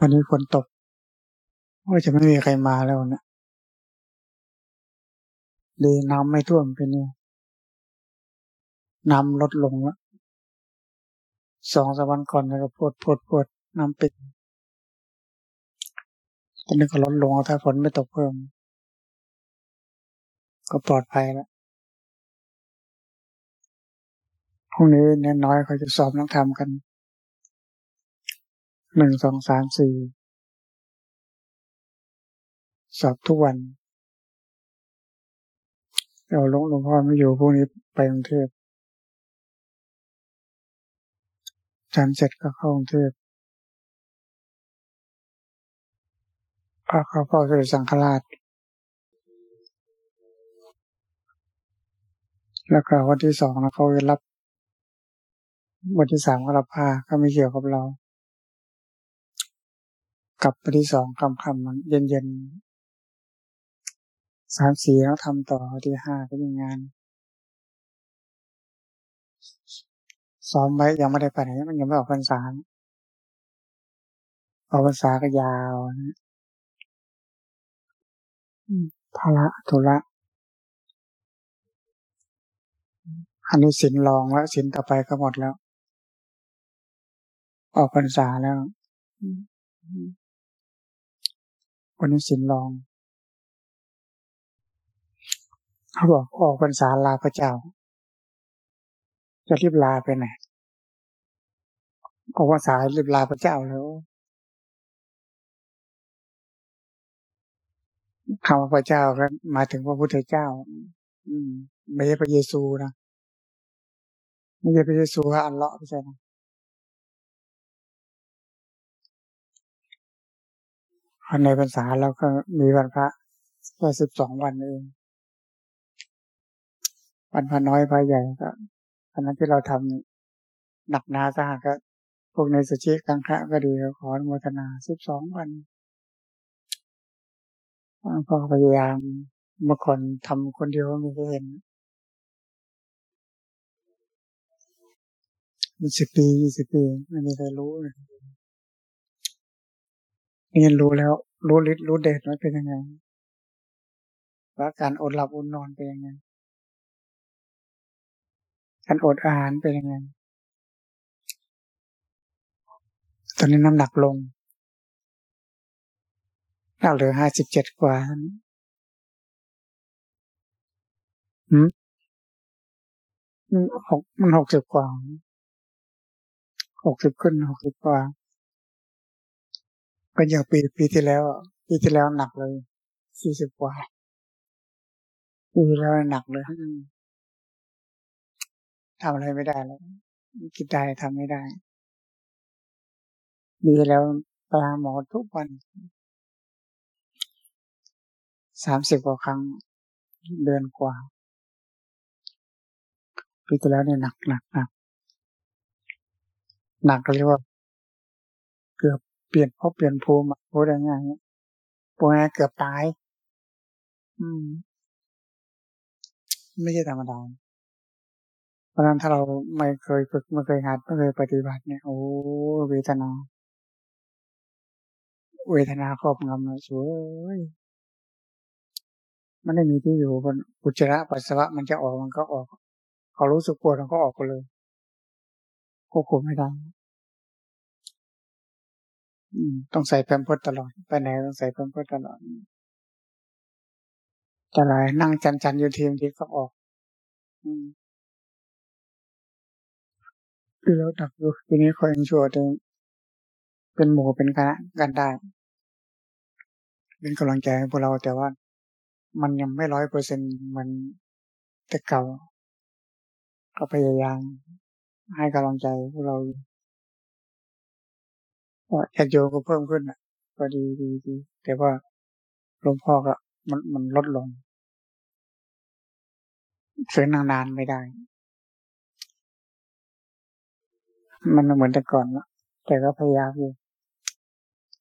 วันนี้ฝนตกว่าจะไม่มีใครมาแล้วนะดีน้ำไม่ท่วมไปเนี่ยน้ำลดลงแล้วสองสวันก่อนก็ปวดปวดปวดน้ำปิดตอนนี้ก็ลดลงถ้าฝนไม่ตกเพิ่ม ก็ปลอดภัยแล้วพรุ่งนี้เน้นน้อยเขาจะสอบนักธรรมกัน หนึ่งสองสามสี่สอบทุกวันเราหลวงหลวงพ่อไม่อยู่พวกนี้ไปกรุงเทพฉันเสร็จก็เข้ากรุงเทพพระเขาพ่อคือสังฆราช แล้วก็วันที่สองนะเขาจะรับ วันที่สามก็รับผ้าก็ไม่เกี่ยวกับเรา กลับวันที่สองคำคำมันเย็นเย็นสามสี่แล้วทำต่อที่ห้าก็มีงานซ้อมไว้ยังไม่ได้ไปไหนมันยังไม่ออกพรรษาออกพรรษาก็ยาวนะภาระธุระอันนี้สินรองแล้วสินต่อไปก็หมดแล้ว ออกพรรษาแล้ว วันนี้สินรอง เขาบอกออกพรรษาลาพระเจ้า จะรีบลาไปไหนออกพรรษารีบลาพระเจ้าแล้วคำว่าพระเจ้าก็มาถึงพระพุทธเจ้า อืม ไม่ใช่พระเยซูนะไม่ใช่พระเยซูว่าอัลเลาะไม่ใช่นะ ในพรรษาเราก็มีวันพระแค่สิบสองวันเอง วันพระน้อยพระใหญ่ก็ตอนนั้นที่เราทำหนักหนาสาหัสก็ พวกในสุชิกังคะก็ดีขออนุโมทนาสิบสองวันก็พยายามเมื่อก่อนทำคนเดียวไม่เคยเห็นมีสิบปียี่สิบปีไม่มีใครรู้เลย นรู้แล้ว รู้ฤทธิ์รู้เดชว่าเป็นยังไงว่าการอดหลับอดนอนเป็นยังไงการอดอาหารเป็นยังไงตอนนี้น้ำหนักลงเราเหลือห้าสิบเจ็ดกว่าหืมหกมันหกสิบกว่าหกสิบขึ้นหกสิบกว่า ก็อย่างปีปีที่แล้ว ปีที่แล้วหนักเลยสี่สิบกว่าปีที่แล้วหนักเลยทำอะไรไม่ได้แล้วคิดได้ทำไม่ได้ดีแล้วไปหาหมอทุกวันสามสิบกว่าครั้งเดือนกว่าปีที่แล้วเนี่ยหนักหนักหนักหนักก็เรียกว่า เกือบ เปลี่ยนพบเปลี่ยนภูมิพูดได้ง่ายปูแเกือบตาย อืม ไม่ใช่ธรรมดาเพราะนั้นถ้าเราไม่เคยฝึกไม่เคยหัดไม่เคยปฏิบัติเนี่ย โอ้เวทนา เวทนาครอบงำเลยสวยมันไม่มีที่อยู่บนอุจจาระปัสสาวะมันจะออกมันก็ออก เขารู้สึกปวดมันก็ออกไปเลยควบคุมไม่ได้ ต้องใส่แพมเพิร์ตลอด ไปไหนต้องใส่แพมเพิร์ตตลอดจะไรนั่งจันจันอยู่ทีมทีก็ออกอืมคือเราดักอยู่ทีนี้คอยชัวร์เองเป็นหมู่เป็นคณะกันได้เป็นกำลังใจให้พวกเราแต่ว่ามันยังไม่ร้อยเปอร์เซ็นมันแต่เก่า ก็พยายามให้กำลังใจพวกเราว่าแอดโยก็เพิ่มขึ้นอะ ก็ดีดีดีแต่ว่าหลวงพ่อก็มันมันลดลงเสือนานๆไม่ได้ มันเหมือนแต่ก่อนละแต่ก็พยายามอยู่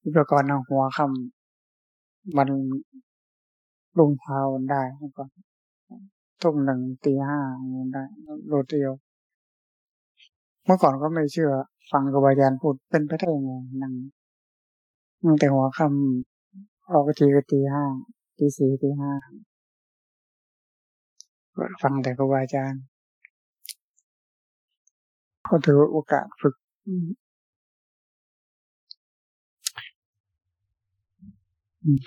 อุปกรณ์เอาหัวคำมันลงเท้าได้ก่อนทุ่มหนึ่งตีห้าได้โรดเดียวเมื่อก่อนก็ไม่เชื่อ ฟังกบาอาจารย์พูดเป็นไปได้ยังไงนั่งตั้งแต่หัวค่ำออกทีก็ตีห้าตีสี่ตีห้าฟังแต่ครูบาอาจารย์ก็ถือโอกาสฝึก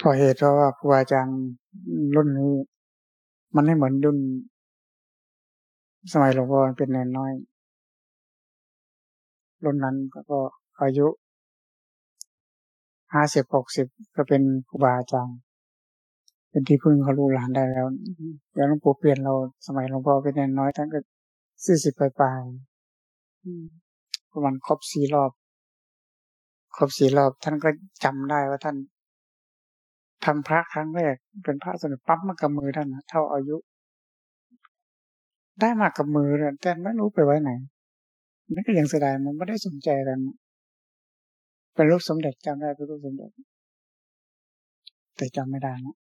พอเหตุเพราะว่าครูอาจารย์รุ่นนี้ มันไม่เหมือนรุ่น สมัยหลวงพ่อเป็นแนนน้อย รุ่นนั้นก็อายุห้าสิบหกสิบก็เป็นครูบาอาจารย์เป็นที่พึ่งเขาลูกหลานได้แล้วอย่างหลวงปู่เปลี่ยนเราสมัยหลวงพ่อเป็นแนนน้อยท่านก็สี่สิบปลายๆประมาณครบสี่รอบ ครบสี่รอบ ท่านก็จำได้ว่าท่านทำพระครั้งแรก เป็นพระสมเด็จปั๊บมากับมือท่านนะเท่าอายุ ได้มากับมือเลยแต่ไม่รู้ไปไว้ไหน นั่นก็ยังเสียดายมันไม่ได้สนใจกันเป็นรูปสมเด็จจำได้เป็นรูปสมเด็จ แต่จำไม่ได้นะ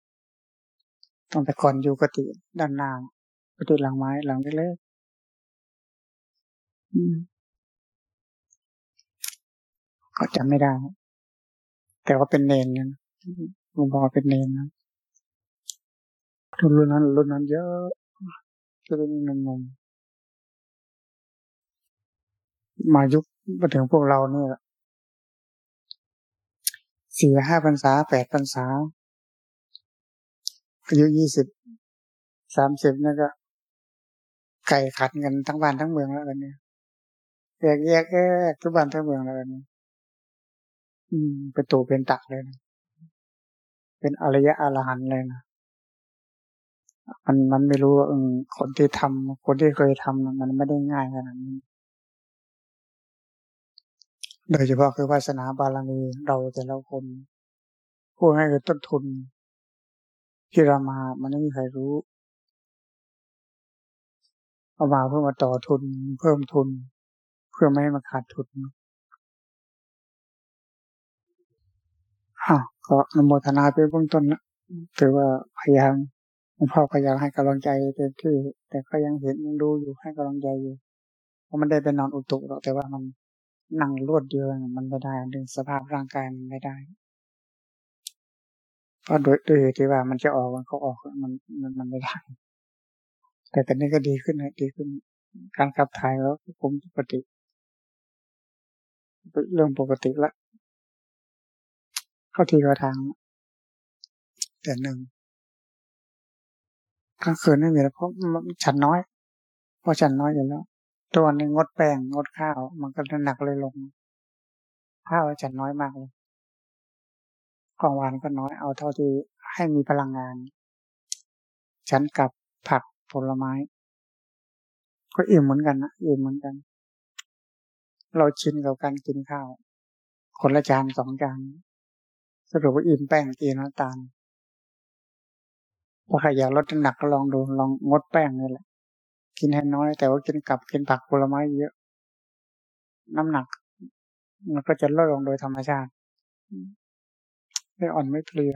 ต้องแต่ก่อนอยู่กติด้านหน้ากติหลังไม้หลังเล็กๆก็จำไม่ได้ แต่ว่าเป็นเนนเนี่ยหลวงพ่อเป็นเนนนะรุ่นนั้นรุ่นนั้นเยอะจะเป็นงง มายุคมาถึงพวกเราเนี่ยสี่ห้าพรรษาแปดพรรษาอายุยี่สิบสามสิบนี่ก็ ไก่ขัดเงินทั้งบ้านทั้งเมืองแล้วกันเนี่ยแยกแยกแยกทุกบ้านทั้งเมืองแล้วกันเนี่ยอืมเป็นตัวเป็นตักเลยนะเป็นอริยะอรหันเลยนะมันมันไม่รู้ว่าคนที่ทำคนที่เคยทำมันไม่ได้ง่ายขนาดนี้ โดยเฉพาะคือวาสนาบารมีเราแต่ละคนผู้ให้คือต้นทุน ที่เรามามันไม่มีใครรู้ เอามาเพื่อมาต่อทุน เพิ่มทุน เพื่อไม่ให้มันขาดทุนอะก็นโมทนาไปเบื้องต้นนะถือว่าพยายามหลวงพ่อพยายามให้กำลังใจเต็มที่แต่ก็ยังเห็นยังดูอยู่ให้กำลังใจอยู่เพราะมันได้เป็นนอนอุตุหรอกแต่ว่ามัน นั่งรวดเดียวมันไม่ได้ดึงสภาพร่างกายมันไม่ได้ เพราะโดยโดยที่ว่ามันจะออกมันก็ออกมันมันมันไม่ได้ แต่ตอนนี้ก็ดีขึ้นนะดีขึ้น การขับถ่ายแล้วผมปกติเรื่องปกติละ เข้าทีเข้าทาง แต่หนึ่งกลางคืนไม่มีแล้วเพราะฉันน้อย เพราะฉันน้อยอยู่แล้ว ตัวนึงงดแป้งงดข้าว มันก็หนักเลยลง ข้าวฉันน้อยมากเลยของหวานก็น้อยเอาเท่าที่ให้มีพลังงาน ฉันกับผักผลไม้ ก็อิ่มเหมือนกันนะอิ่มเหมือนกัน เราชินกับการกินข้าว คนละจานสองจานสรุปว่าอิ่มแป้งอิ่มน้ำตาลพอใครอยากลดน้ำหนักก็ลองดูลองงดแป้งนี่แหละ กินให้น้อย แต่ว่ากินกับกินผักผลไม้เยอะ น้ำหนัก มันก็จะลดลงโดยธรรมชาติไม่อ่อนไม่เพลีย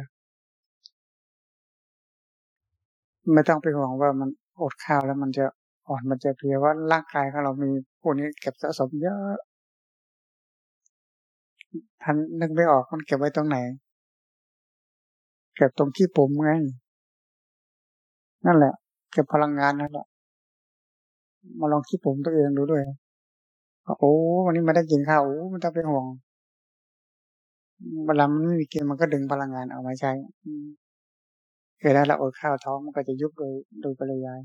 ไม่ต้องไปห่วงว่ามันอดข้าวแล้วมันจะอ่อนมันจะเพลียว่าร่างกายของเรามีพวกนี้เก็บสะสมเยอะท่านนึกไม่ออกมันเก็บไว้ตรงไหน เก็บตรงที่ผมไงนั่นแหละ เก็บพลังงานนั่นแหละ มาลองคิดผมตัวเองดูด้วยโอ้วันนี้ไม่ได้กินข้าวโอ้มันต้องเป็นห่วงเวลามันไม่มีกินมันก็ดึงพลังงานออกมาใช้เกิดแล้วเราอดข้าวท้องมันก็จะยุบโดยโดยปริยาย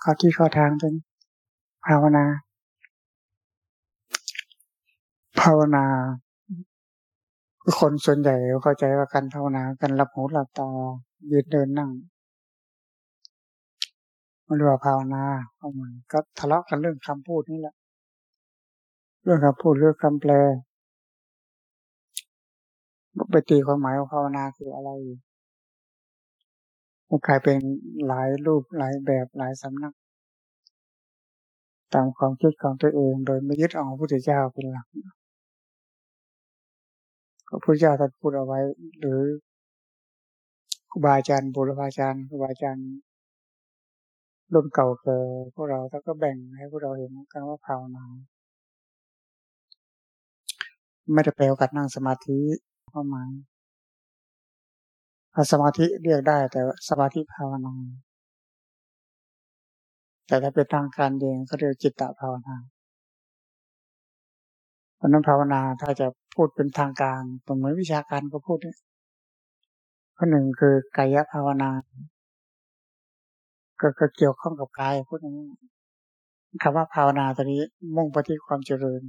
เข้าที่เข้าทางจนภาวนา ภาวนาคนส่วนใหญ่เข้าใจว่าการภาวนาการหลับหูหลับตา ยืนเดินนั่งมันเรียกว่าภาวนาเอาเหมือนก็ทะเลาะกันเรื่องคำพูดนี่แหละ เรื่องคำพูดเรื่องคำแปลไปตีความหมายของภาวนาคืออะไรมันกลายเป็นหลายรูปหลายแบบหลายสำนัก ตามความคิดของตัวเองโดยไม่ยึดเอาพระพุทธเจ้าเป็นหลักพระพุทธเจ้าท่านพูดเอาไว้ หรือ ครูบาอาจารย์บุรพาจารย์ครูบาอาจารย์รุ่นเก่าเกิดพวกเราถ้าก็แบ่งให้พวกเราเห็นกันว่าภาวนาไม่ได้แปลว่าการนั่งสมาธิความาสมาธิเรียกได้แต่สมาธิภาวนาแต่ถ้าเป็นทางการเองก็เรียกจิตตภาวนาเพราะนั้นภาวนาถ้าจะพูดเป็นทางการตรงเหมือนวิชาการก็พูดเนี่ย ข้อหนึ่งคือกายภาวนาก็เกี่ยวข้องกับกายพูดอย่างนี้คำว่าภาวนาตอนนี้มุ่งไปที่ความเจริญ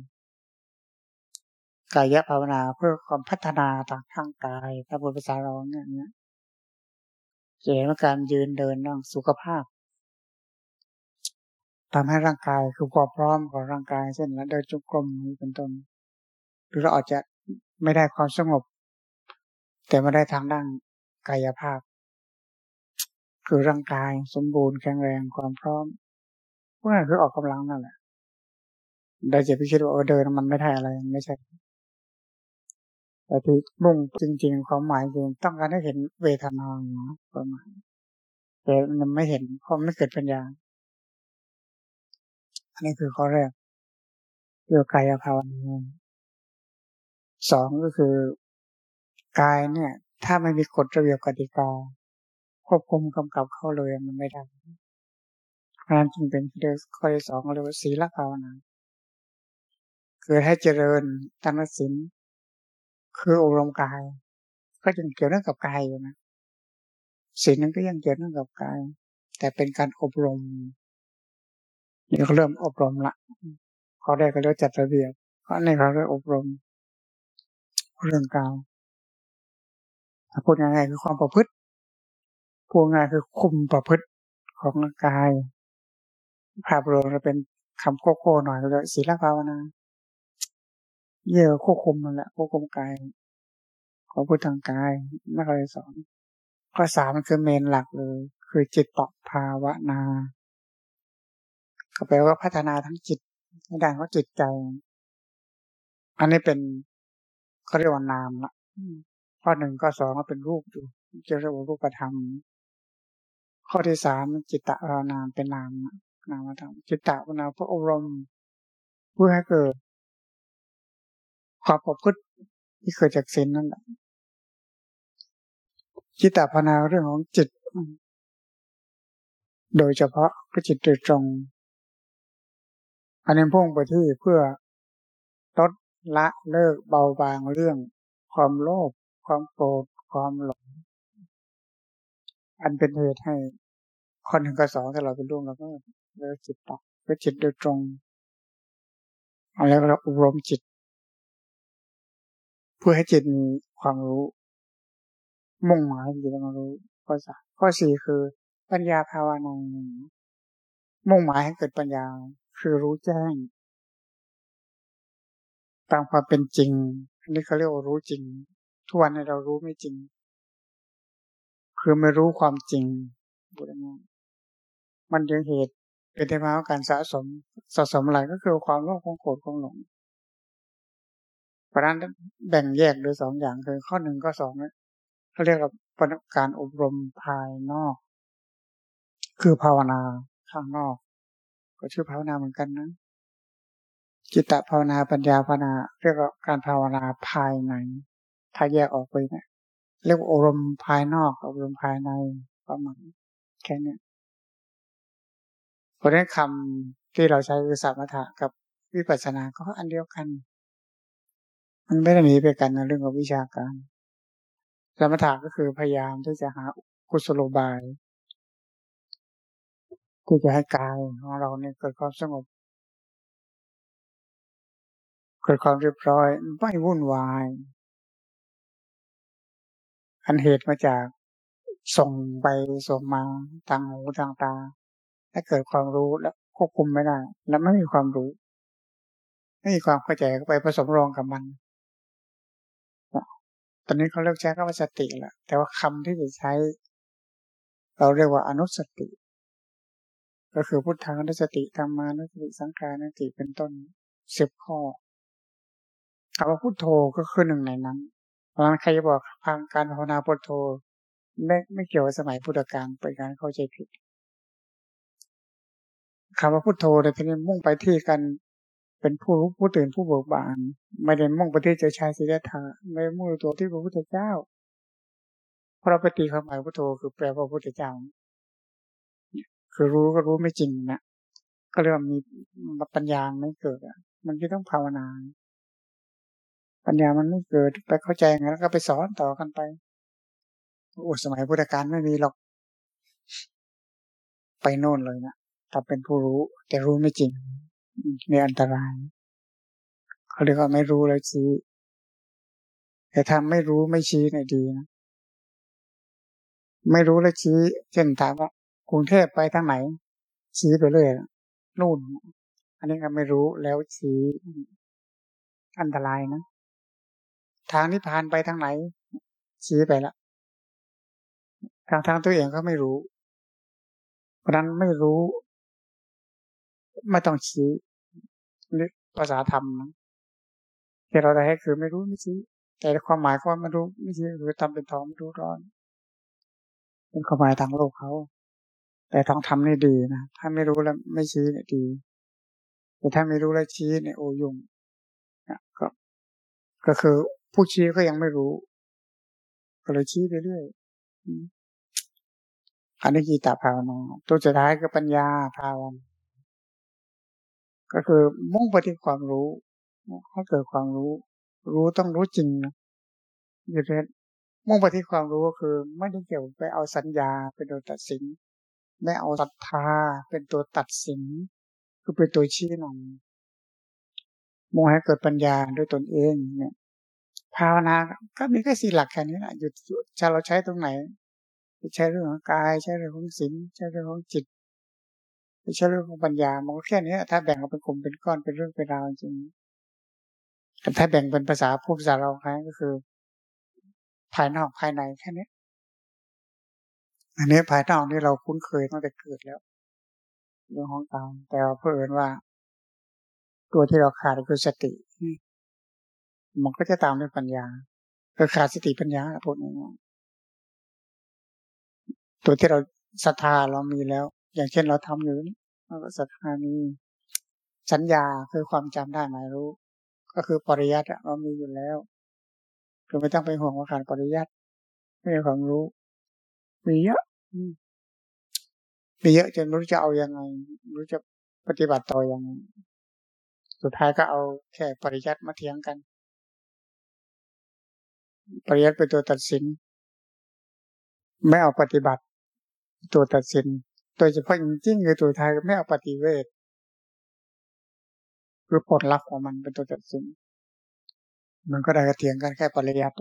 กายภาวนาเพื่อความพัฒนาทางทางกายถ้าบนภาษาเราเนี่ยเกี่ยวกับการยืนเดินนั่งสุขภาพทำให้ร่างกายคือความพร้อมของร่างกายเช่นแล้วเดินจุกรมนี้เป็นต้นหรือเราอาจจะไม่ได้ความสงบ แต่ม่ได้ทางด้าน กายภาพ คือร่างกายสมบูรณ์แข็งแรงความพร้อมพวกนั้นคือออกกำลังนั่นแหละได้จะไปคิดว่าเดินมันไม่ได้อะไรไม่ใช่แต่ที่มุ่งจริง ๆ ความหมายจริงต้องการให้เห็นเวทนาประมหมาณแต่มันไม่เห็นเพราะไม่เกิดปัญญา อันนี้คือข้อแรกเรื่องกายภาวนาสองก็คือกายเนี่ย ถ้าไม่มีกฎระเบียบกติกาควบคุมกำกับเข้าเลยมันไม่ได้เพราะนั้นจึงเป็นเรื่องข้อที่สองเรียกว่าศีลภาวนาคือให้เจริญตั้งศีลคืออบรมกาย ก็ยังเกี่ยวเนื่องกับกายอยู่นะศีลนั้นก็ยังเกี่ยวเนื่องกับกาย แต่เป็นการอบรมนี่เขาเริ่มอบรมละเขาได้ก็เรียกจัดระเบียบเพราะนี่เขาเริ่มอบรม เรื่องกา วพูดง่ายๆคือความประพฤติพูดง่ายคือคุมประพฤติของกาย ภาพรวมจะเป็นคำโคโค่หน่อยเลยศีลภาวนาเยอะควบคุมนั่นแหละควบคุมกายขอพูดทางกายไม่เคยสอนข้อสามมันคือเมนหลักเลย คือจิตตภาวนาก็แปลว่าพัฒนาทั้งจิตในด้านของจิตใจ อันนี้เป็นเขาเรียกว่านามละ ข้อหนึ่งข้อสองก็เป็นรูปอยู่จะเรียกว่ารูปธรรม ข้อที่สามจิตตะรานามเป็นนามนามธรรมจิตตะนามเพื่ออบรมเพื่อให้เกิดความประพฤติที่เกิดจากศีลนั่นแหละจิตตภาวนาเรื่องของจิต โดยเฉพาะก็จิตโดยตรง อันนี้พุ่งไปที่เพื่อลดละเลิกเบาบางเรื่องความโลภ ความโกรธความหลง อันเป็นเหตุให้คนหนึ่งกับสองถ้าเราเป็นร่วงเราก็เลิกจิตต่อเพื่อจิตโดยตรงเอาแล้วเราอบรมจิต เพื่อให้จิตมีความรู้ มุ่งหมายจิตมารู้ข้อสามข้อสี่คือ ปัญญาภาวนามุ่งหมายให้เกิดปัญญา คือรู้แจ้ง ตามความเป็นจริง อันนี้เขาเรียกว่ารู้จริง ทุกวันนี้เรารู้ไม่จริง คือไม่รู้ความจริงบุญงมันยังเหตุเป็นที่มาของการสะสมสะสมอะไรก็คือความโลภความโกรธความหลงเพราะนั้นแบ่งแยกโดยสองอย่างคือข้อหนึ่งก็สองเขาเรียกว่าการอบรมภายนอก คือภาวนาข้างนอก ก็ชื่อภาวนาเหมือนกันนะจิตตภาวนาปัญญาภาวนา เรียกว่าการภาวนาภายใน ถ้าแยกออกไปเนะี่ยเรียกว่าอารมณ์ภายนอกอารมณ์ภายในประมาณแค่นี้เพราะนั้นคำที่เราใช้คือสมถะกับวิปัสสนาก็อันเดียวกัน มันไม่ได้หนีไปกันในเรื่องของวิชาการ สมถะก็คือพยายามที่จะหากุศโลบายที่จะให้กายของเราเนี่ยเกิดความสงบ เกิดความเรียบร้อยไม่วุ่นวาย อันเหตุมาจากส่งไปส่งมาทางหูทางตาถ้าเกิดความรู้แล้วควบคุมไม่ได้ แล้วไม่มีความรู้ ไม่มีความเข้าใจก็ไปผสมรองกับมันตอนนี้เขาเลิกใช้คำว่าสติแล้วแต่ว่าคำที่จะใช้ เราเรียกว่าอนุสติ ก็คือพุทธานุสติธรรมานุสติสังขารนุสติเป็นต้นสิบข้อคำว่าพุทโธก็คือหนึ่งในนั้น เพราะนั้นใครจะบอกทางการภาวนาพุทโธไม่ไม่เกี่ยวกับสมัยพุทธกาลเป็นการเข้าใจผิดคำว่าพุทโธในที่นี้มุ่งไปที่การเป็นผู้รู้ผู้ตื่นผู้เบิกบาน ไม่ได้มุ่งไปที่เจ้าชายสิทธัตถะไม่มุ่งตัวที่พระพุทธเจ้าเพราะปตีความหมายพุทโธคือแปลว่าพระพุทธเจ้า คือรู้ก็รู้ไม่จริงนะก็เรียกว่ามีปัญญาไม่เกิดอะมันก็ต้องภาวนา ปัญญามันไม่เกิดไปเข้าใจงั้นแล้วก็ไปสอนต่อกันไปโอ้สมัยพุทธกาลไม่มีหรอกไปโน่นเลยนะถ้าเป็นผู้รู้ แต่รู้ไม่จริงในอันตรายเขาเรียกว่าไม่รู้เลยชี้แต่ถ้าไม่รู้ไม่ชี้เนี่ยดีนะไม่รู้แล้วชี้ เช่นถามว่ากรุงเทพไปทางไหน ชี้ไปเรื่อยนู่น อันนี้ก็ไม่รู้แล้วชี้อันตรายนะ ทางนิพพานไปทางไหน ชี้ไปละทางทางตัวเองก็ไม่รู้ เพราะนั้นไม่รู้ ไม่ต้องชี้นี่ภาษาธรรมที่เราได้ให้คือไม่รู้ไม่ชี้แต่ความหมายก็ไม่รู้ไม่ชี้หรือทำเป็นท้องไม่รู้ร้อน เป็นความหมายทางโลกเขา แต่ต้องทำนี่ดีนะถ้าไม่รู้แล้วไม่ชี้เนี่ยดีแต่ถ้าไม่รู้แล้วชี้เนี่ยโอยุ่งก็ก็คือ ผู้ชี้ก็ยังไม่รู้ก็เลยชี้ไปเรื่อยอันนี้กีตาภาวนาตัวสุดท้ายก็ปัญญาภาวนาก็คือมุ่งไปที่ความรู้ให้เกิดความรู้ รู้ต้องรู้จริงนะอยู่ในมุ่งไปที่ความรู้ก็คือ ไม่ได้เกี่ยวไปเอาสัญญาเป็นตัวตัดสิน ไม่เอาศรัทธาเป็นตัวตัดสิน คือเป็นตัวชี้นำมุ่งให้เกิดปัญญาด้วยตนเองเนี่ย ภาวนาก็มีแค่สี่หลักแค่นี้แหละอยู่จะเราใช้ตรงไหนใช้เรื่องของกายใช้เรื่องของศีลใช้เรื่องของจิตใช้เรื่องของปัญญามันก็แค่นี้ถ้าแบ่งออกเป็นกลุ่มเป็นก้อนเป็นเรื่องเป็นราวจริงแต่ถ้าแบ่งเป็นภาษาพูดภาษาเราครก็คือ ภายนอกภายในแค่นี้อันนี้ภายนอกนี่เราคุ้นเคยตั้งแต่เกิดแล้ว เรื่องของกายแต่เพื่อนว่า ตัวที่เราขาดคือสติ มันก็จะตามด้วยปัญญาคือขาดสติปัญญาพูดง่ายๆตัวที่เราศรัทธาเรามีแล้ว อย่างเช่นเราทำอยู่นี่เราก็ศรัทธามีสัญญาคือความจำได้หมายรู้ ก็คือปริยัติเรามีอยู่แล้วคือไม่ต้องไปห่วงว่าการปริยัติไม่มีความรู้ มีเยอะมีเยอะจนรู้จะเอาอยัางไงรู้จะปฏิบัติต่ออยังไงสุดท้ายก็เอาแค่ปริยัติมาเถียงกัน ปริยัติเป็นตัวตัดสิน ไม่เอาปฏิบัติ ตัวตัดสิน โดยเฉพาะจริงๆคือตัวไทยไม่เอาปฏิเวทคือผลลัพธ์ของมันเป็นตัวตัดสิน มันก็ได้กระเถียงกันแค่ปริยัติ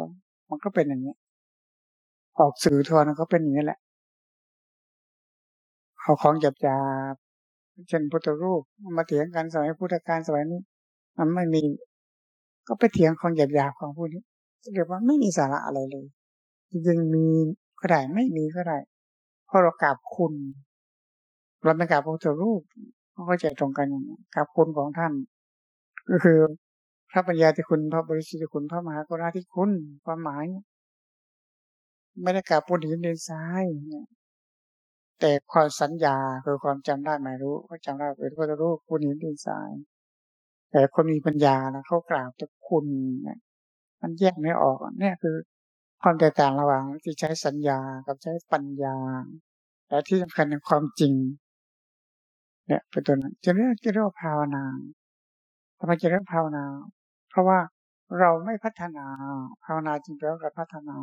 มันก็เป็นอย่างนี้ออกสื่อทัวร์ก็เป็นอย่างนี้แหละเอาของหยาบจาเช่นพุทธรูปมาเถียงกันสมัยพุทธกาลสมัยนี้ มันไม่มี ก็ไปเถียงของหยาบาของผู้นี้ เรียกว่าไม่มีสาระอะไรเลย จริงๆมีก็ได้ไม่มีก็ได้เพราะเรากราบคุณ เราไม่กราบพระพุทธรูปเขาก็ใจตรงกันอย่างนี้กราบคุณของท่าน ก็คือพระปัญญาที่คุณพระบริสุทธิ์คุณพระมหากราธิคุณความหมาย ไม่ได้กล่าวปูนหินเดินซ้ายแต่ความสัญญาคือความจำได้หมายรู้ก็จำได้เป็นก็จะรู้ปูนหินเดินซ้ายแต่คนมีปัญญานะเขากล่าวแต่คุณ มันแยกไม่ออกเนี่ยคือ ความแตกต่างระหว่างที่ใช้สัญญากับใช้ปัญญา และที่สำคัญในความจริง เนี่ยเป็นตัวนั้นจะเรียกจะเรียกว่าภาวนาทำไมจะเรียกภาวนา เพราะว่าเราไม่พัฒนาภาวนาจริงแล้วการพัฒนา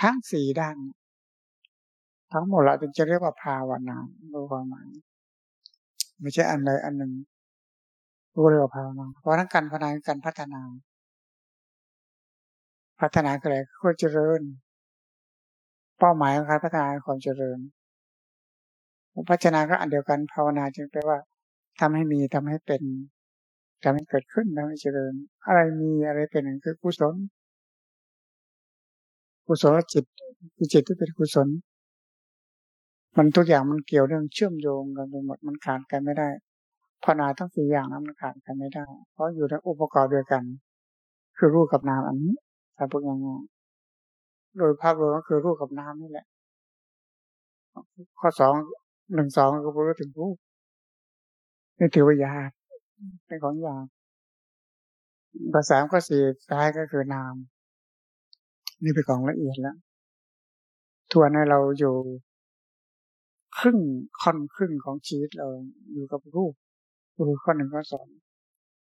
ทั้งสี่ด้าน ทั้งหมดเราจึงจะเรียกว่าภาวนารู้ความหมายไม่ใช่อันใดอันหนึ่งรู้เรียกว่าภาวนาเพราะทั้งการพัฒนาการพัฒนา พัฒนาอะไรก็เจริญ เป้าหมายของการพัฒนาความเจริญพัฒนาก็อันเดียวกันภาวนาจึงแปลว่าทำให้มีทำให้เป็นทำให้เกิดขึ้นทำให้เจริญ อะไรมีอะไรเป็นอย่างคือกุศลกุศลจิตคือจิตที่เป็นกุศล มันทุกอย่างมันเกี่ยวเรื่องเชื่อมโยงกันไปหมดมันขาดกันไม่ได้พนาทั้งสี่อย่างนั้นมันขาดกันไม่ได้ เพราะอยู่ในองค์ประกอบเดียวกัน คือรูปกับนามอันนี้ ถ้าพูดง่ายๆโดยภาพรวมก็คือรูปกับนามนี่แหละ ข้อสองหนึ่งสองก็พูดถึงรูปนี่ถือว่ายาเป็นของหยาบภาษาก็สี่กายก็คือนาม นี่เป็นของละเอียดแล้วทวนให้เราอยู่ครึ่งค่อนครึ่งของชีวิตเราอยู่กับรูปรูปข้อหนึ่งข้อสอง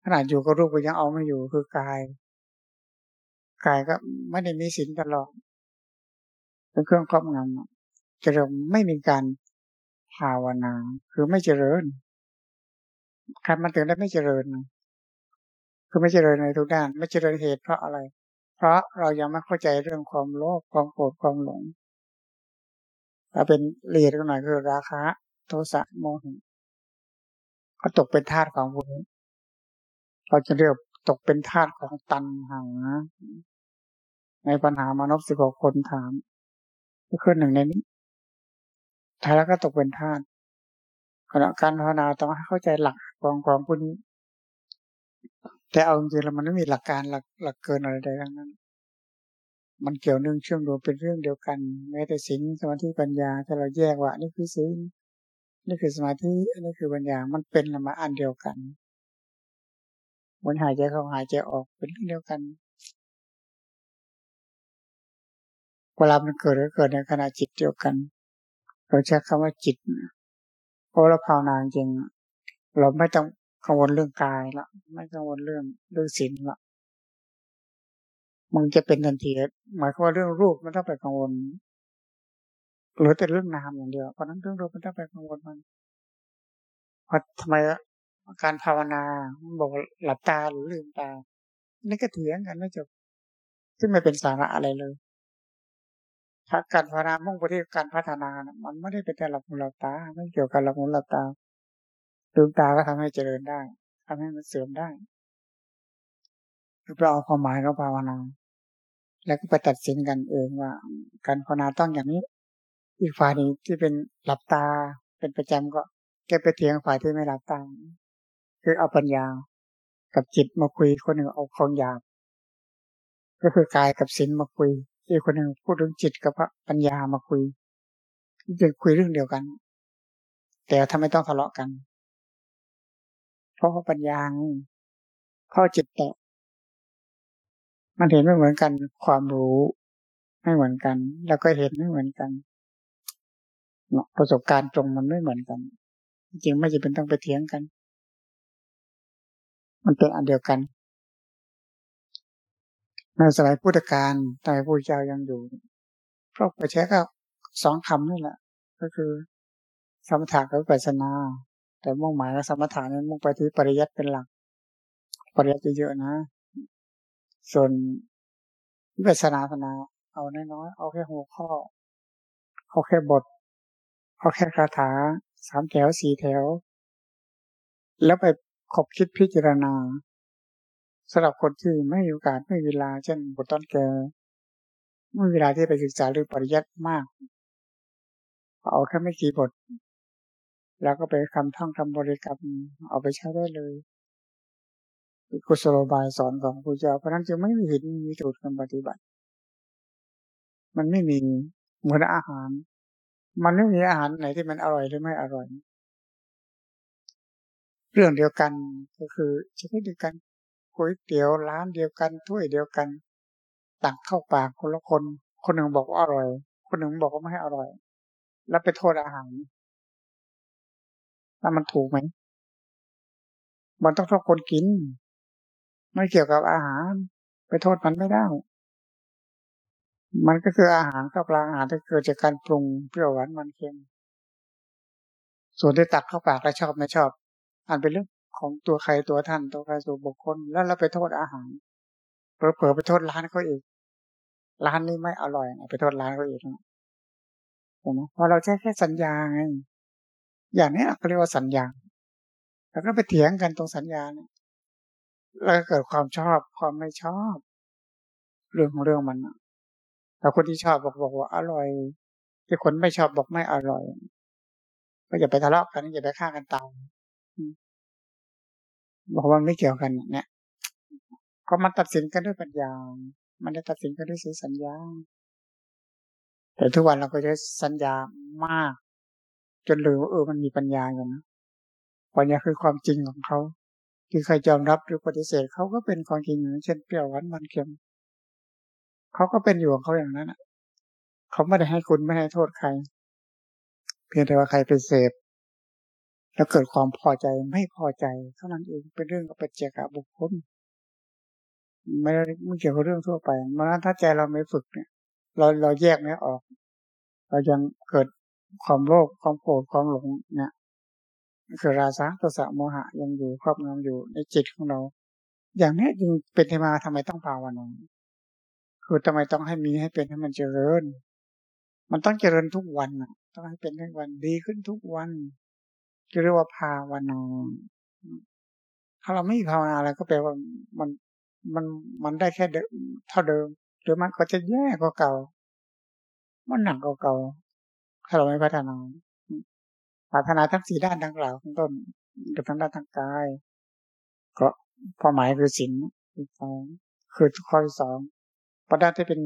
ขนาดอยู่กับรูปก็ยังเอาไม่อยู่คือกาย กายก็ไม่ได้มีสินตลอดเป็นเครื่องครอบงำจะเราไม่มีการภาวนา คือไม่เจริญการมันถึงได้ไม่เจริญ คือไม่เจริญในทุกด้าน ไม่เจริญเหตุเพราะอะไร เพราะเรายังไม่เข้าใจเรื่องความโลภความโกรธความหลงถ้าเป็นเรียดกันหน่อยคือราคะ โทสะโมหะก็ตกเป็นทาสของพวกนี้เราจะเรียกตกเป็นทาสของตัณหา ในปัญหามนุษย์สิบกว่าคนถามก็คือหนึ่งในนี้ท้ายแล้วก็ตกเป็นทาสขณะการภาวนาต้องให้เข้าใจหลักของของพวกนี้แต่เอาจริงๆแล้วมันไม่มีหลักการหลักหลักเกินอะไรใดทั้งนั้น มันเกี่ยวเนื่องเชื่อมโยงเป็นเรื่องเดียวกันแม้แต่สิ่งสมาธิปัญญาถ้าเราแยกว่า นี่คือสิ่งนี่คือสมาธิอันนี้คือปัญญามันเป็นมาอันเดียวกันมันหายใจเข้าหายใจออกเป็นเรื่องเดียวกัน เวลามันเกิดก็เกิดในขณะจิตเดียวกัน เราใช้คำว่าจิตเพราะเราภาวนาจริง เราไม่ต้องกังวลเรื่องกายละไม่กังวลเรื่องเรื่องศีลละมันจะเป็นทันทีหมายความว่าเรื่องรูปมันต้องไปกังวลหรือแต่เรื่องนามอย่างเดียวเพราะนั้นเรื่องรูปมันต้องไปกังวลมันเพราะทำไมการภาวนาบอกหลับตาหรือลืมตานี่ก็เถียงกันไม่จบซึ่งไม่เป็นสาระอะไรเลย ถ้าการภาวนามุ่งไปที่การพัฒนานะมันไม่ได้เป็นแต่หลับหูหลับตา ไม่เกี่ยวกับหลับหูหลับตาลืมตาก็ทำให้เจริญได้ทำให้มันเสื่อมได้คือเราเอาความหมายของภาวนา แล้วก็ไปตัดสินกันเองว่า การภาวนาต้องอย่างนี้ อีกฝ่ายนึงที่เป็นหลับตา เป็นประจำก็แกไปเถียงฝ่ายที่ไม่หลับตา คือเอาปัญญา กับจิตมาคุยคนหนึ่งเอาของหยาบก็คือกายกับศีลมาคุย อีกคนหนึ่งพูดถึงจิตกับปัญญามาคุยจะคุยเรื่องเดียวกัน แต่ทำไมต้องทะเลาะกัน เพราะปัญญาเพราะจิตแตะมันเห็นไม่เหมือนกันความรู้ไม่เหมือนกัน แล้วก็เห็นไม่เหมือนกันประสบการณ์ตรงมันไม่เหมือนกัน จริงไม่จำเป็นต้องไปเถียงกัน มันเป็นอันเดียวกัน ในสมัยพุทธกาลตายพระเจ้ายังอยู่พระประเชก็สองคำนี่แหละ ก็คือ สมถะกับปัสนา แต่มุ่งหมายกับสมถะนั้นมุ่งไปที่ปริยัติเป็นหลัก ปริยัติเยอะๆนะ ส่วนวิปัสนาสนาเอาน้อยๆเอาแค่หัวข้อ เอาแค่บท เอาแค่คาถาสามแถวสี่แถว แล้วไปขบคิดพิจารณา สำหรับคนที่ไม่มีโอกาสไม่มีเวลา เช่นบทต้นแกไม่มีเวลาที่ไปศึกษาเรื่องปริยัติมากเอาแค่ไม่กี่บท แล้วก็ไปคำท่องคำบริกรรมเอาไปใช้ได้เลยกุศโลบายสอนของพระเจ้าเพราะนั้นจึงไม่มีหินมีจุดการปฏิบัติ มันไม่มีเหมือนอาหาร มันไม่มีอาหารไหนที่มันอร่อยหรือไม่อร่อย เรื่องเดียวกันก็คือชนิดเดียวกัน ก๋วยเตี๋ยวร้านเดียวกันถ้วยเดียวกันตักเข้าปากคนละคน คนหนึ่งบอกว่าอร่อย คนหนึ่งบอกว่าไม่ให้อร่อย แล้วไปโทษอาหารแล้วมันถูกไหมมันต้องโทษคนกิน ไม่เกี่ยวกับอาหาร ไปโทษมันไม่ได้ มันก็คืออาหารกับปลาอาหารที่เกิดจากการปรุงเปรี้ยวหวานมันเค็มส่วนที่ตักเข้าปากแล้วชอบไม่ชอบอันเป็นเรื่อง ของตัวใครตัวท่านตัวใครตัวบุคคล แล้วเราไปโทษอาหารเผลอๆไปโทษร้านเขาอีกร้านนี้ไม่อร่อยไปโทษร้านเขาอีกเห็นไหมพอเราใช้แค่สัญญาไงอย่างนี้เขาเรียกว่าสัญญาแล้วก็ไปเถียงกันตรงสัญญาเนี่ยแล้วก็เกิดความชอบความไม่ชอบ เรื่องของเรื่องมันแต่คนที่ชอบบอกบอกว่าอร่อย ที่คนไม่ชอบบอกไม่อร่อย ก็อย่าไปทะเลาะกันอย่าไปฆ่ากันตาย บอกว่าไม่เกี่ยวกันเนี่ยก็มาตัดสินกันด้วยปัญญา มันได้ตัดสินกันด้วยสีสัญญา แต่ทุกวันเราก็จะสัญญามาก จนลืมว่าเออมันมีปัญญาอยู่นะปัญญาคือความจริงของเขาที่ใครยอมรับหรือปฏิเสธเขาก็เป็นของจริงเช่นเปรี้ยวหวานมันเค็มเขาก็เป็นอยู่ของเขาอย่างนั้นเขาไม่ได้ให้คุณไม่ให้โทษใคร เพียงแต่ว่าใครไปเสพ แล้วเกิดความพอใจไม่พอใจ เท่านั้นเองเป็นเรื่องกับปัจเจกบุคคลไม่ได้ไม่เกี่ยวกับเรื่องทั่วไปเมื่อถ้าใจเราไม่ฝึกเนี่ย เราเราแยกไม่ออก เรายังเกิดความโลภความโกรธความหลงเนี่ยคือราคะตสะโมหะยังอยู่ครอบงำอยู่ในจิตของเรา อย่างนี้จึงเป็นที่มาทำไมต้องภาวนาคือทำไมต้องให้มีให้เป็นให้มันเจริญ มันต้องเจริญทุกวันต้องให้เป็นทุกวันดีขึ้นทุกวัน จะเรียกว่าภาวนาถ้าเราไม่ภาวนาแล้วก็แปลว่ามันมันมันได้แค่เดิมเท่าเดิม หรือมันก็จะแย่กว่าเก่า มันหนักกว่าเก่า ถ้าเราไม่พัฒนาพัฒนาทั้งสี่ด้านดังกล่าวข้างต้นกับทั้งด้านทางกาย ก็พอหมายคือสินสองคือข้อที่สองประด้านที่เป็น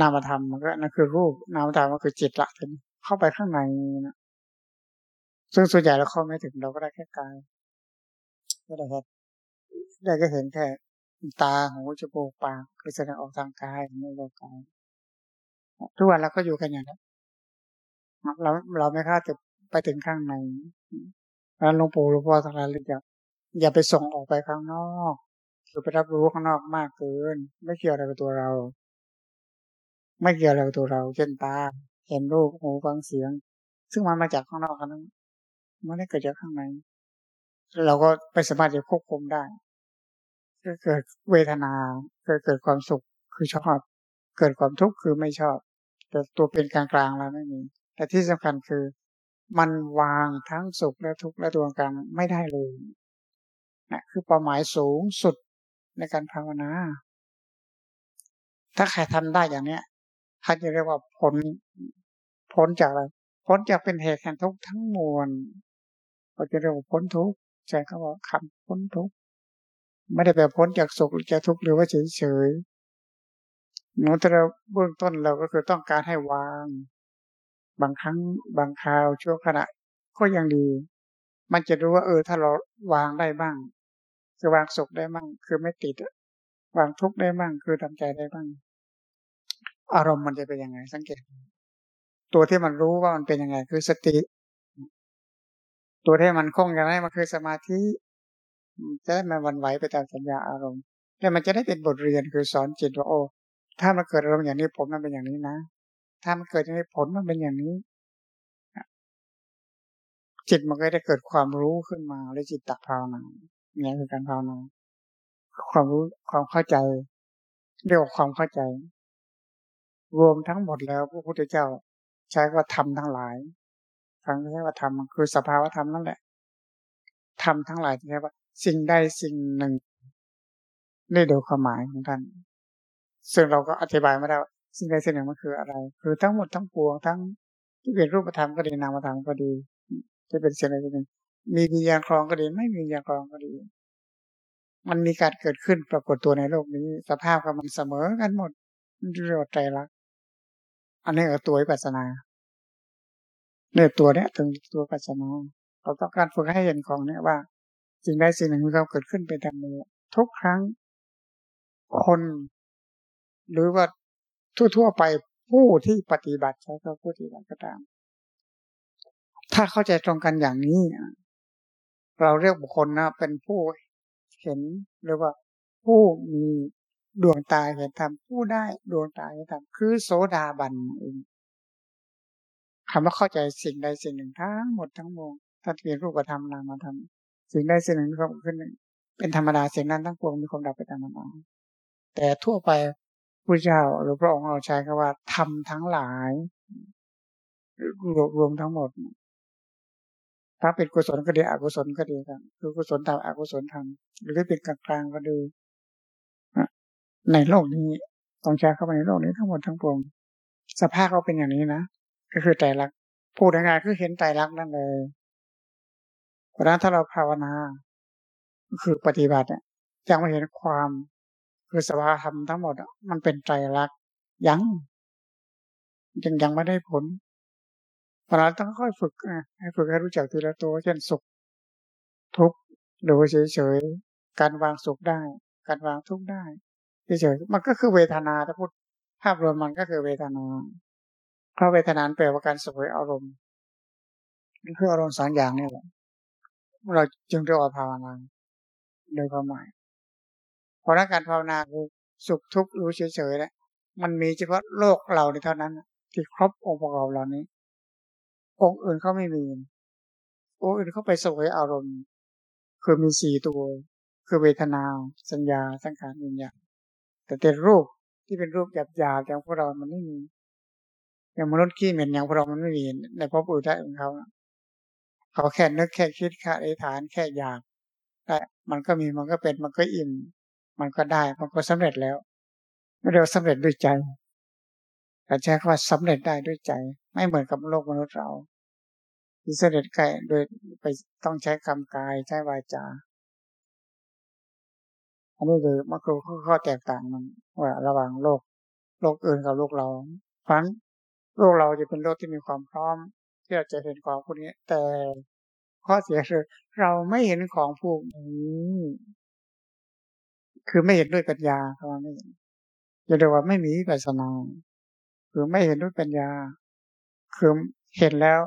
นามธรรมมันก็นั่นคือรูปนามธรรมก็คือจิตละถึงเข้าไปข้างในนะ ซึ่งส่วนใหญ่เราเข้าไม่ถึงเราก็ได้แค่กายก็ได้แค่ได้ก็เห็นแค่ตาหูจมูกปากคือแสดงออกทางกายในโลกายทุกวันเราก็อยู่กันอย่างนี้เราเราไม่คาดจะไปถึงข้างในแล้วหลวงปู่หลวงพ่อทั้งหลายเลยจะอย่าไปส่งออกไปข้างนอกคือไปรับรู้ข้างนอกมากเกิน ไม่เกี่ยวอะไรกับตัวเรา ไม่เกี่ยวอะไรกับตัวเรา เช่นตาเห็นรูปหูฟังเสียง ซึ่งมันมาจากข้างนอกนั้น ม่ได้เกิดจากข้างใน เราก็ไปสามารถจะควบคุมได้ก็เกิดเวทนาเกิดเกิดความสุขคือชอบ เกิดความทุกข์คือไม่ชอบ แต่ตัวเป็นกลางกลางเราไม่มี แต่ที่สำคัญคือ มันวางทั้งสุขและทุกข์และตัวกลางไม่ได้เลยนะคือเป้าหมายสูงสุดในการภาวนา ถ้าใครทำได้อย่างเนี้ยเขาจะเรียกว่าพ้นพ้นจากอะไรพ้นจากเป็นเหตุแห่งทุกข์ทั้งมวล เขาจะเรียกว่าพ้นทุกข์ใช่เขาบอกคำพ้นทุกข์ไม่ได้แปลพ้นจากสุขหรือจากทุกข์หรือว่าเฉยเฉยเนาะแต่เราเบื้องต้นเราก็คือต้องการให้วาง บางครั้งบางคราวช่วงขณะ ก็ยังดี มันจะรู้ว่าเออ ถ้าเราวางได้บ้าง คือวางสุขได้บ้างคือไม่ติดวางทุกข์ได้บ้างคือทำใจได้บ้าง อารมณ์มันจะเป็นยังไงสังเกต ตัวที่มันรู้ว่ามันเป็นยังไง คือสติ ตัวที่มันคงอย่างไรมันคือสมาธิจะได้มันวันไหวไปตามสัญญาอารมณ์แล้วมันจะได้เป็นบทเรียนคือสอนจิตว่าโอ้ถ้ามันเกิดอารมณ์อย่างนี้ผลมันเป็นอย่างนี้นะ ถ้ามันเกิดอย่างนี้ผลมันเป็นอย่างนี้ จิตมันก็ได้เกิดความรู้ขึ้นมาและจิตตักภาวนาเนี่ยคือการภาวนาความรู้ความเข้าใจเรียกว่าความเข้าใจ รวมทั้งหมดแล้วพระพุทธเจ้า ใช้ว่าธรรมทั้งหลาย ฟังใช้ว่าธรรมคือสภาวธรรมนั่นแหละธรรมทั้งหลายที่ว่า สิ่งใดสิ่งหนึ่งนี่โดยความหมายของท่านซึ่งเราก็อธิบายไม่ได้สิ่งใดสิ่งหนึ่งมันคืออะไร คือทั้งหมดทั้งปวงทั้งที่เป็นรูปธรรมก็ดีนามธรรมก็ดีจะเป็นสิ่งใดสิ่งหนึ่งมีวิญญาณครองก็ดี ไม่มีวิญญาณครองก็ดี มันมีการเกิดขึ้นปรากฏตัวในโลกนี้ สภาพกับมันเสมอกันหมดเรียกว่าใจรักอันนี้คือตัวปัสนา เนี่ยตัวเนี้ยถึงตัวปัสนาเราต้องการฝึกให้เห็นของเนี้ยว่าสิ่งใดสิ่งหนึ่งมีควาเกิดขึ้นเป็นธรรมทุกครั้ง คน หรือว่าทั่วๆไปผู้ที่ปฏิบัติใช้ก็ผู้ที่ปฏิบัติก็ตาม ถ้าเข้าใจตรงกันอย่างนี้เราเรียกบุคคลนะเป็นผู้เห็นหรือว่าผู้มีดวงตาเห็นธรรมผู้ได้ดวงตาเห็นธรรมคือโสดาบันเอง คำว่าเข้าใจสิ่งใดสิ่งหนึ่งทั้งหมดทั้งมวลถ้าเป็นรูปธรรมนามธรรมสิ่งใดสิ่งหนึ่งมีความขึ้นเป็นธรรมดาสิ่งนั้นทั้งปวงมีความดับไปตามธรรมดาแต่ทั่วไปพระเจ้าหรือพระองค์เราใช้คำว่าทำทั้งหลายรวมรวมทั้งหมด ถ้าเป็นกุศลก็ดีอกุศลก็ดีกันคือกุศลทำอกุศลทำหรือเป็นกลางกลางก็ดีในโลกนี้ต้องใช้เข้าไปในโลกนี้ทั้งหมดทั้งปวงสภาพเขาเป็นอย่างนี้นะ ก็คือใจรักพูดง่ายๆคือเห็นใจรักนั่นเลยเพราะนั้นถ้าเราภาวนาคือปฏิบัติเนี่ยยังไม่เห็นความคือสภาวธรรมทั้งหมดมันเป็นใจรักยังยังยังไม่ได้ผลเพราะนั้นต้องค่อยฝึกให้ฝึกให้รู้จักทีละตัวเช่นสุข ทุกข์ดูเฉยๆการวางสุขได้ การวางทุกข์ได้เฉยๆมันก็คือเวทนาถ้าพูดภาพรวมมันก็คือเวทนา พราะเวทนานแปลว่าการสวยอารมณ์นี่คืออารมณ์สองอย่างนี่แหละเราจึงเรียกว่าภาวนาโดยความหมายเพราะการภาวนาคือสุขทุกข์รู้เฉยๆแล้วมันมีเฉพาะโลกเราในเท่านั้น ที่ครบองค์ประกอบเหล่านี้ องค์อื่นเขาไม่มีองค์อื่นเขาไปสวยอารมณ์ คือมีสี่ตัว คือเวทนา สัญญาสังขารวิญญาณแต่แต่รูปที่เป็นรูปหยาบๆอย่างพวกเรามันไม่มี อย่างมนุษย์ขี้เหม็นอย่างพวกเรามันไม่มีในพบอื่นได้ของเขาเขาแค่นึกแค่คิดแค่อธิษฐานแค่อยากแต่มันก็มีมันก็เป็นมันก็อิ่ม มันก็ได้มันก็สำเร็จแล้วไม่เรียกสำเร็จด้วยใจแต่ใช้คำว่าสำเร็จได้ด้วยใจ ไม่เหมือนกับโลกมนุษย์เราที่สำเร็จไกลโดยไปต้องใช้กรรมกายใช้วาจาอันนี้คือมันคือข้อแตกต่างมันว่าระหว่างโลก โลกอื่นกับโลกเราเพราะ โลกเราจะเป็นโลกที่มีความพร้อม ที่เราจะเห็นของพวกนี้ แต่ข้อเสียคือเราไม่เห็นของพวกนี้คือไม่เห็นด้วยปัญญาเขาไม่เห็นจะเรียกว่าไม่มีปัสนาคือไม่เห็นด้วยปัญญา คือเห็นแล้ว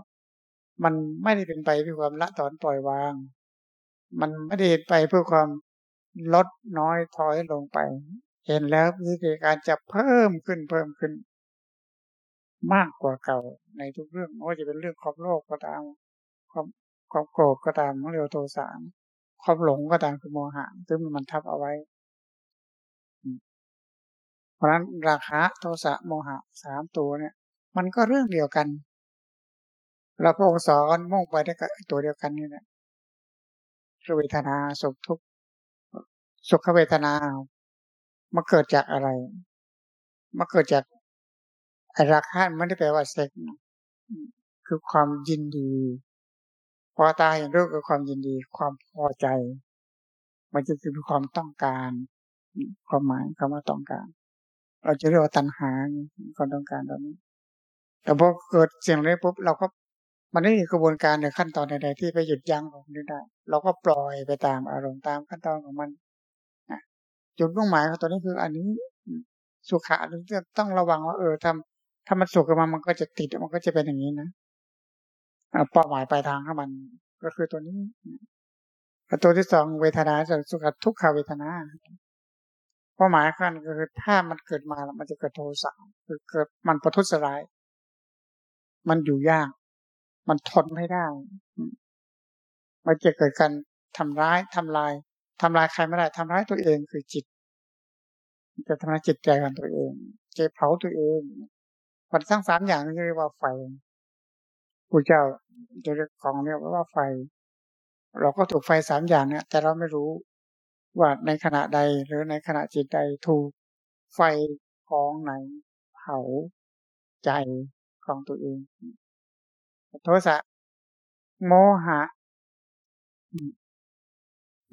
มันไม่ได้เป็นไปเพื่อความละถอนปล่อยวาง มันไม่ได้ไปเพื่อความลดน้อยถอยลงไป เห็นแล้ววิธีการจะเพิ่มขึ้นเพิ่มขึ้น มากกว่าเก่าในทุกเรื่องไม่ว่าจะเป็นเรื่องความโลภก็ตาม ความความโกรธก็ตามเรียวโทสะความหลงก็ตามคือโมหะซึ่งมันทับเอาไว้ เพราะนั้นราคะโทสะโมหะสามตัวเนี่ย มันก็เรื่องเดียวกัน เราพระองค์สอนมุ่งไปได้กับตัวเดียวกันนี่แหละเวทนาสุขทุกข์สุขเวทนามันเกิดจากอะไรมันเกิดจาก ราคะไม่ได้แปลว่าเซ็กคือความยินดี พอตาเห็นรูปคือความยินดี ความพอใจ มันจะคือความต้องการ ความหมายคำว่าต้องการ เราจะเรียกว่าตัณหาความต้องการตอนนี้ แต่พอเกิดเสียงนี้ปุ๊บเราก็มันไม่มีกระบวนการในขั้นตอนใดๆที่ไปหยุดยั้งของนี้ได้ เราก็ปล่อยไปตามอารมณ์ตามขั้นตอนของมันจุดมุ่งหมายของตัวนี้คืออันนี้สุขะเราจะต้องระวังว่าเออทำ ถ้ามันสุขกับมันมันก็จะติดมันก็จะเป็นอย่างนี้นะเป้าหมายปลายทางของมัน ก็คือตัวนี้ตัวที่สองเวทนาสุขทุกขเวทนาเป้าหมายขั้นก็คือถ้ามันเกิดมามันจะเกิดโทสะคือเกิดมันประทุษร้าย มันอยู่ยาก มันทนไม่ได้ มันจะเกิดการทำร้ายทำลายทำลายใครไม่ได้ทำร้ายตัวเองคือจิต จะทำร้ายจิตใจของตัวเองจะเผาตัวเอง มันทั้งสามอย่างนี้เรียกว่าไฟผู้เจ้าจะเรียกของเรียกว่าไฟ เราก็ถูกไฟสามอย่างเนี่ย แต่เราไม่รู้ว่าในขณะใดหรือในขณะจิตใดถูกไฟของไหนเผาใจของตัวเอง โทสะโมหะ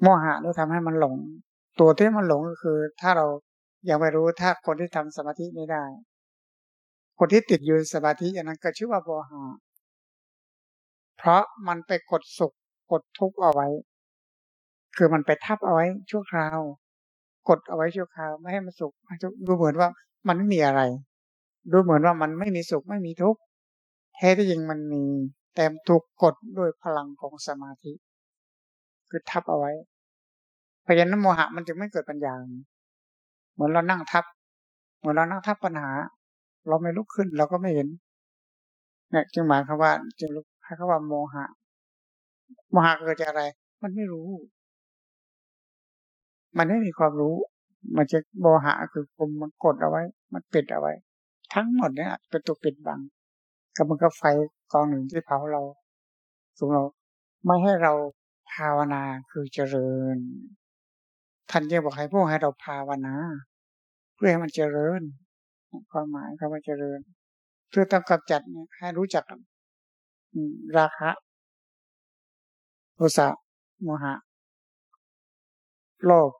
โมหะนี่ทำให้มันหลง ตัวที่มันหลงก็คือ ถ้าเรายังไม่รู้ถ้าคนที่ทำสมาธิไม่ได้ คนที่ติดอยู่สมาธิอย่างนั้นก็ชื่อว่าโมหะเพราะมันไปกดสุขกดทุกข์เอาไว้ คือมันไปทับเอาไว้ชั่วคราว กดเอาไว้ชั่วคราวไม่ให้มันสุขดูเหมือนว่ามันไม่มีอะไร ดูเหมือนว่ามันไม่มีสุขไม่มีทุกข์แท้ที่จริงมันมีแต่ถูกกดด้วยพลังของสมาธิ คือทับเอาไว้พยานั้นโมหะมันจึงไม่เกิดปัญญาเหมือนเรานั่งทับ เหมือนเรานั่งทับปัญหา เราไม่ลุกขึ้นเราก็ไม่เห็นเนี่ยจึงหมายความว่าจึงให้คำว่าโมหะ โมหะเกิดจากอะไร มันไม่รู้ มันไม่มีความรู้ มันจะโมหะคือคุมมันกดเอาไว้ มันปิดเอาไว้ ทั้งหมดเนี่ยเป็นตัวปิดบังกับมันก็ไฟกองหนึ่งที่เผาเราสูงเรา ไม่ให้เราภาวนาคือเจริญท่านยังบอกให้พวกให้เราภาวนา เพื่อให้มันเจริญ ความหมายคำว่าเจริญ เพื่อต้องกำจัดเนี่ยให้รู้จักราคะโทสะโมหะ โลภ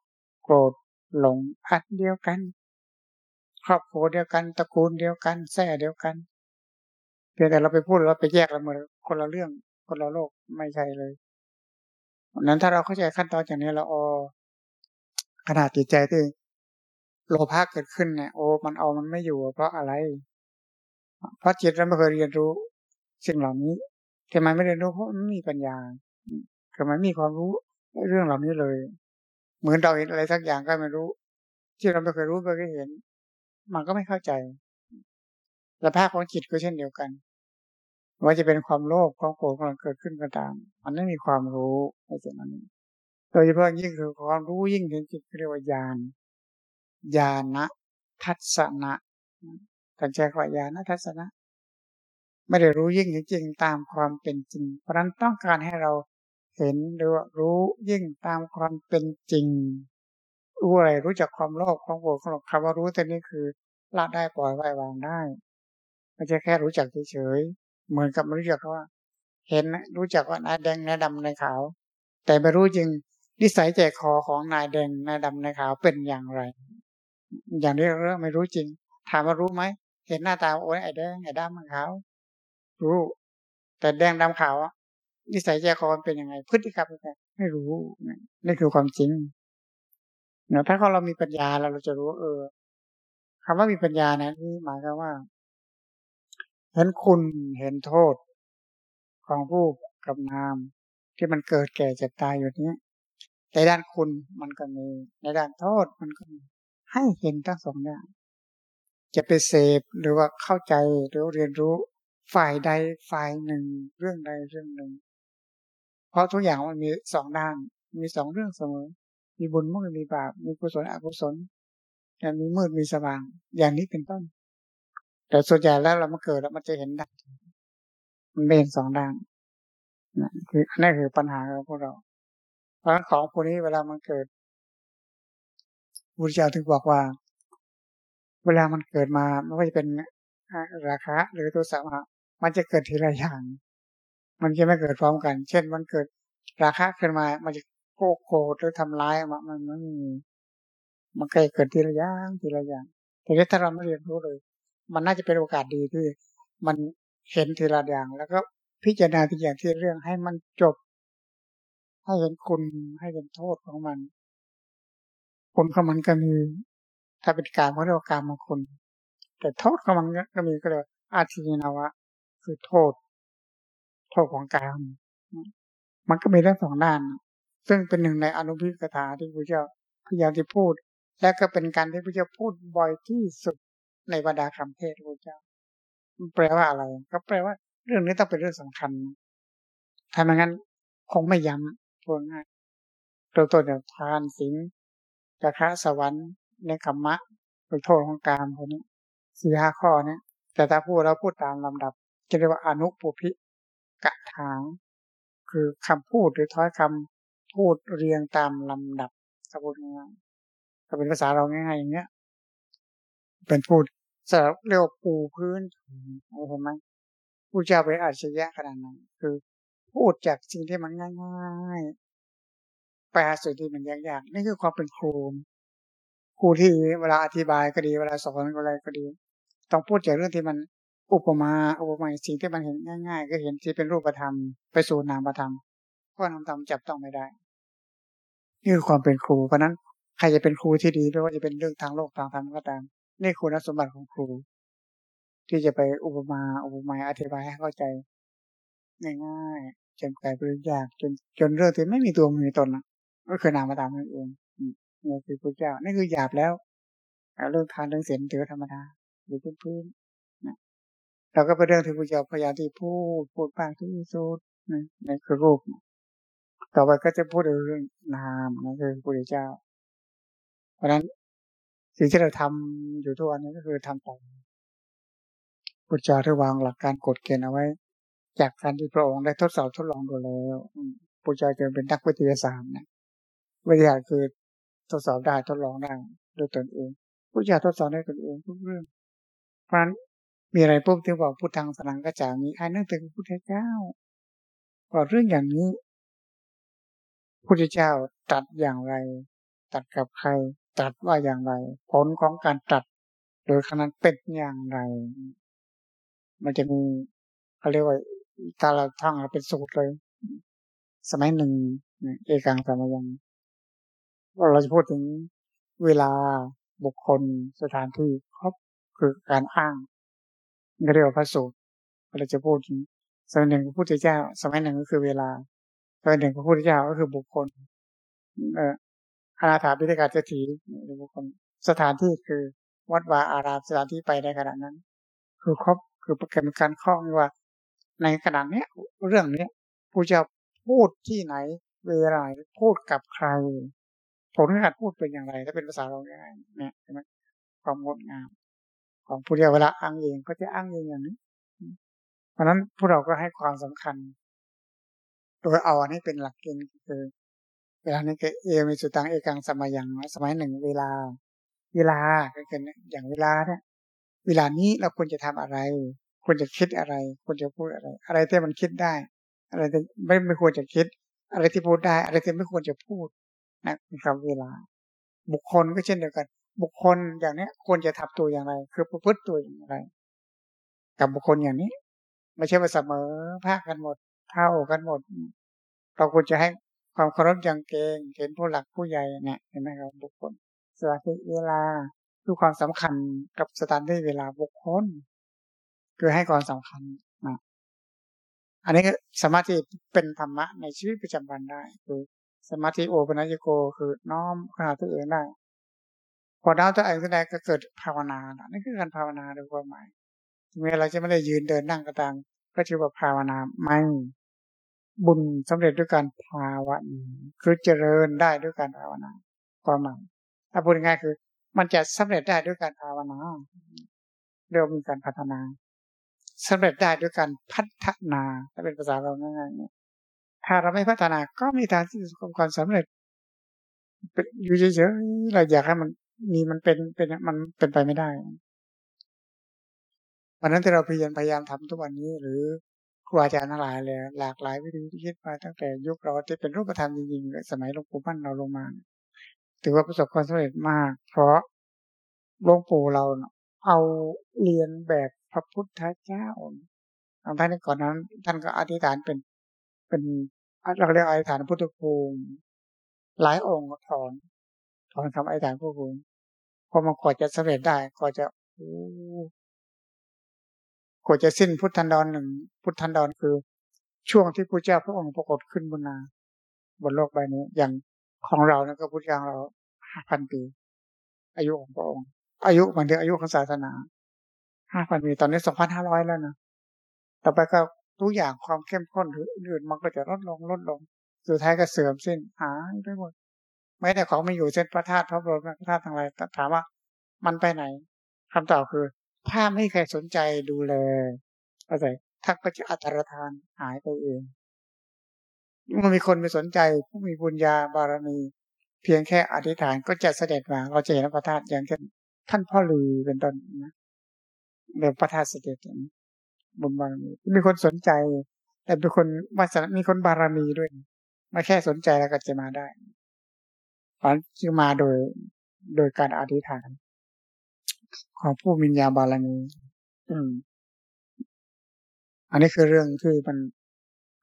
โกรธหลงอันเดียวกัน ครอบครัวเดียวกันตระกูลเดียวกันแท้เดียวกันเพียงแต่เราไปพูดเราไปแยกละเหมือนคนละเรื่องคนละโลกไม่ใช่เลยนั้นถ้าเราเข้าใจขั้นตอนอย่างนี้เราอ๋อขนาดจิตใจที่ โลภะเกิดขึ้นเนี่ยโอ้มันเอามันไม่อยู่ เพราะอะไร เพราะจิตเราไม่เคยเรียนรู้ สิ่งเหล่านี้ทำไมไม่เรียนรู้เพราะมันมีปัญญาทำไมมีความรู้เรื่องเหล่านี้เลย เหมือนเราเห็นอะไรสักอย่างก็ไม่รู้ ที่เราไม่เคยรู้ไม่เคยเห็น มันก็ไม่เข้าใจสภาพของจิตก็เช่นเดียวกัน ว่าจะเป็นความโลภความโกรธความเกิดขึ้นก็ตาม มันไม่มีความรู้ในส่วนนั้นโดยเฉพาะยิ่งคือความรู้ยิ่งถึงจิตเรียกว่าญาณ ญาณทัศนะตั้งใจว่าญาณทัศนะ ไม่ได้รู้ยิ่งจริงๆตามความเป็นจริง เพราะนั้นต้องการให้เราเห็นหรือว่ารู้ยิ่งตามความเป็นจริง รู้อะไรรู้จักความโลภความโกรธความคำว่ารู้ตัวนี้คือละได้ปล่อยไว้วางได้ไม่ใช่แค่รู้จักเฉยๆเหมือนกับรู้จักว่า เห็นรู้จักว่านายแดงนายดำนายขาว แต่ไม่รู้จริงนิสัยใจคอของนายแดงนายดำนายขาวเป็นอย่างไร อย่างนี้เราไม่รู้จริง ถามว่ารู้ไหม เห็นหน้าตาโอ้ยไอ้แดงไอ้ดำไอ้ขาวรู้ แต่แดงดำขาวนิสัยใจคอเป็นยังไง พฤติกรรมเป็นไงไม่รู้นี่คือความจริงเนาะถ้าเรามีปัญญาเราเราจะรู้ เออคำว่ามีปัญญานะนี่หมายความว่า เห็นคุณเห็นโทษของผู้กับนาม ที่มันเกิดแก่เจ็บตายอยู่นี้ในด้านคุณมันก็มี ในด้านโทษมันก็มี ให้เห็นทั้งสองอย่าง จะไปเสพหรือว่าเข้าใจหรือเรียนรู้ฝ่ายใดฝ่ายหนึ่ง เรื่องใดเรื่องหนึ่ง เพราะทุกอย่างมันมีสองด้าน มีสองเรื่องเสมอ มีบุญมั่งมีบาป มีกุศลอกุศลแต่มีมืดมีสว่าง อย่างนี้เป็นต้น แต่ส่วนใหญ่แล้วเรามาเกิดแล้วมันจะเห็นด้านมันเป็นสองด้านนั่นคือปัญหาของพวกเรา เพราะของพวกนี้เวลามันเกิด พุทธเจ้าถึงบอกว่า เวลามันเกิดมาไม่ว่าจะเป็นราคะ หรือตัวสามมันจะเกิดทีละอย่าง มันจะไม่เกิดพร้อมกัน เช่น มันเกิดราคะขึ้นมา มันจะโกโกรธหรือทำร้ายมันมันไม่มีมันเกิดทีละอย่างทีละอย่างแต่ถ้าเราไม่เรียนรู้เลย มันน่าจะเป็นโอกาสดีที่มันเห็นทีละอย่าง แล้วก็พิจารณาทีอย่างที่เรื่องให้มันจบ ให้เห็นคุณให้เห็นโทษของมัน คุณของมันก็มี ถ้าเป็นการเขาเรียกว่าการมงคล แต่โทษของมันก็มีก็เลยกอาทินาวะ คือโทษ โทษของการมันก็มีทั้งสองด้าน ซึ่งเป็นหนึ่งในอนุพิกถาที่พระเจ้าพยายามที่พูด และก็เป็นการที่พระเจ้าพูดบ่อยที่สุดในบรรดาคำเทศพระเจ้าแปลว่าอะไร ก็แปลว่า เรื่องนี้ต้องเป็นเรื่องสำคัญถ้าไม่งั้นคงไม่ย้ำพูดง่ายตัวตัวอย่างทานสิง กระคะสวรรค์ในคำมะเป็นโทษของการคนนี้สี่ห้าข้อนี้แต่ถ้าพูดเราพูดตามลำดับ จะเรียกว่าอนุปุพิกะถาง คือคำพูดหรือถ้อยคำพูดเรียงตามลำดับถ้าพูดง่ายก็เป็นภาษาเราง่ายๆอย่างเงี้ย เป็นพูดสำหรับเรียกปูพื้นเห็นไหมผู้เจ้าเป็นอาชญะขนาดนั้นคือ พูดจากสิ่งที่มันง่าย ๆไปหาสิ่งที่มันยากๆนี่คือความเป็นครูครูที่เวลาอธิบายก็ดีเวลาสอนอะไรก็ดี ต้องพูดจากเรื่องที่มันอุปมาอุปไมยสิ่งที่มันเห็นง่าย ๆ ก็เห็นที่เป็นรูปธรรมไปสู่นามธรรมเพราะนามธรรมจับต้องไม่ได้นี่คือความเป็นครูเพราะนั้นใครจะเป็นครูที่ดีไม่ว่าจะเป็นเรื่องทางโลกทางธรรมก็ตามนี่คุณสมบัติของครู ที่จะไปอุปมาอุปไมยอธิบายให้เข้าใจง่ายๆจนกลายเป็นยากจนจนเรื่องที่ไม่มีตัวมีตนนะ ก็คือนามธรรมนั่นเองนี่คือพระเจ้านี่คือหยาบแล้วเรื่องทานเรื่องศีลถือธรรมดาหรือพื้นๆนะเราก็เป็นเรื่องที่พระเจ้าพยายามที่พูดพูดปากที่สุดนี่คือรูปต่อไปก็จะพูดเรื่องนามนั่นคือพระเจ้า เพราะนั้นสิ่งที่เราทำอยู่ทุกวันนี้ก็คือทำตามพุทธเจ้าได้วางหลักการกฎเกณฑ์เอาไว้ จากการที่พระองค์ได้ทดสอบทดลองดูแล้วพุทธเจ้าจึงเป็นนักวิทยาศาสตร์นะ วิทยาคือทดสอบได้ทดลองได้ด้วยตนเองพุทธเจ้าทดสอบได้ตนเองทุกเรื่อง เพราะฉะนั้นมีอะไรพวกที่บอกพุทธังสนังก็จะมีอันนั้นถึงพุทธเจ้าบอกเรื่องอย่างนี้พุทธเจ้าตัดอย่างไร ตัดกับใคร ตัดว่าอย่างไร ผลของการตัด โดยขนาดเป็นอย่างไร มันจะมีเขาเรียกว่าตาละท่องเป็นสูตรเลย สมัยหนึ่งเอกังสมายัง เราจะพูดถึงเวลาบุคคลสถานที่ครบคือการอ้างเรียกว่าพระสูตรเราจะพูดถึงสมัยหนึ่งพระพุทธเจ้า สมัยหนึ่งก็คือเวลาสมัยหนึ่งพระพุทธเจ้าก็คือบุคคล เอ่ออนาถาพิธิการเจตีบุคคลสถานที่คือวัดวาอารามสถานที่ไปในขณะนั้น คือครบคือเป็นการข้องว่า ในขณะเนี้ย เรื่องเนี้ยผู้จะพูดที่ไหน เวลาพูดกับใคร ผลการพูดเป็นอย่างไร ถ้าเป็นภาษาเราง่ายๆเนี่ยใช่ไหมความงดงาม ของผู้เดียวเวลาอ้างเองก็จะอ้างเองอย่างนี้ เพราะนั้นพวกเราก็ให้ความสำคัญ โดยเอาอันนี้เป็นหลักเกณฑ์คือ เวลานี้ก็เอมีสุตังเอกังสมัยอย่างสมัยหนึ่งเวลา เวลาก็คืออย่างเวลาเนี่ยเวลานี้เราควรจะทำอะไร ควรจะคิดอะไร ควรจะพูดอะไร อะไรที่มันคิดได้ อะไรที่ไม่ไม่ควรจะคิด อะไรที่พูดได้ อะไรที่ไม่ควรจะพูด นะคือคำเวลา บุคคลก็เช่นเดียวกัน บุคคลอย่างนี้ควรจะทำตัวอย่างไร คือประพฤติตัวอย่างไร กับบุคคลอย่างนี้ ไม่ใช่ว่าเสมอภาคกันหมด เท่ากันหมด เราควรจะให้ความเคารพอย่างเกงเห็นผู้หลักผู้ใหญ่เนี่ยเห็นไหมครับบุคคลสถานที่เวลาคือความสำคัญกับสถานที่เวลาบุคคล คือให้ความสำคัญนะอันนี้สามารถที่เป็นธรรมะในชีวิตประจำวันได้คือ สมาธิโอปัญญโกคือน้อมขนาดตัวเองได้ พอน้อมตัวเองแสดงก็เกิดภาวนานะนี่คือการภาวนาโดยความหมายถึงแม้เราจะไม่ได้ยืนเดินนั่งก็ตามก็ชื่อว่าภาวนาไม่บุญสำเร็จด้วยการภาวนาคือเจริญได้ด้วยการภาวนาความหมายถ้าพูดง่ายคือ มันจะสำเร็จได้ด้วยการภาวนาเรียกมีการพัฒนาสำเร็จได้ด้วยการพัฒนาถ้าเป็นภาษาเราง่ายๆเนี่ย ถ้าเราไม่พัฒนาก็มีทางที่จะความสำเร็จอยู่เฉยๆเราอยากให้มันมีมันเป็นเป็นมันเป็นไปไม่ได้วันนั้นที่เราพยายามพยายามทำทุกวันนี้ หรือครูอาจารย์ทั้งหลายเลยหลากหลายวิธีที่คิดมาตั้งแต่ยุคเราที่เป็นรูปธรรมจริงๆสมัยหลวงปู่มั่นเราลงมาถือว่าประสบความสำเร็จมาก เพราะหลวงปู่เราเอาเรียนแบบพระพุทธเจ้าทางท่านก่อนนั้น ท่านก็อธิษฐานเป็น เป็นเราเรียกอธิษฐานพุทธภูมิหลายองค์ถอนถอนคำอธิษฐานพุทธภูมิพอมันกว่าจะสำเร็จได้ก็จะโอ้กว่าจะสิ้นพุทธันดรหนึ่งพุทธันดรคือ ช่วงที่พระเจ้าพระองค์ปรากฏขึ้นบนนา บนโลกใบนี้ อย่างของเรานะก็พุทธเจ้าเราห้าพันปี อายุของพระองค์ อายุมันถึงอายุของศาสนาห้าพันปีตอนนี้สองพันห้าร้อยแล้วนะต่อไปก็ ทุกอย่างความเข้มข้นหรืออื่นมันก็จะลดลงลดลง สุดท้ายก็เสื่อมสิ้นหายไปหมดไม่แต่ของไม่อยู่เช่นพระธาตุพระบรมพระธาตุทั้งหลายถามว่ามันไปไหนคำตอบคือ ถ้าไม่ใครสนใจดูแลอะไรท่าก็จะอัตรธานหายไปเองเมื่อมีคนไม่สนใจผู้มีบุญญาบารมี เพียงแค่อธิษฐานก็จะเสด็จมา เราจะเห็นพระธาตุอย่างเช่นท่านพ่อลือเป็นต้นนะเดี๋ยวพระธาตุเสด็จ บุญบารมีมีคนสนใจ แต่เป็นคนวาสนามีคนบารมีด้วยม่แค่สนใจแล้วก็จะมาได้เพราะจึงมาโดยโดยการอธิษฐาน ของผู้มิญญาบาลมีอืม อันนี้คือเรื่องที่มัน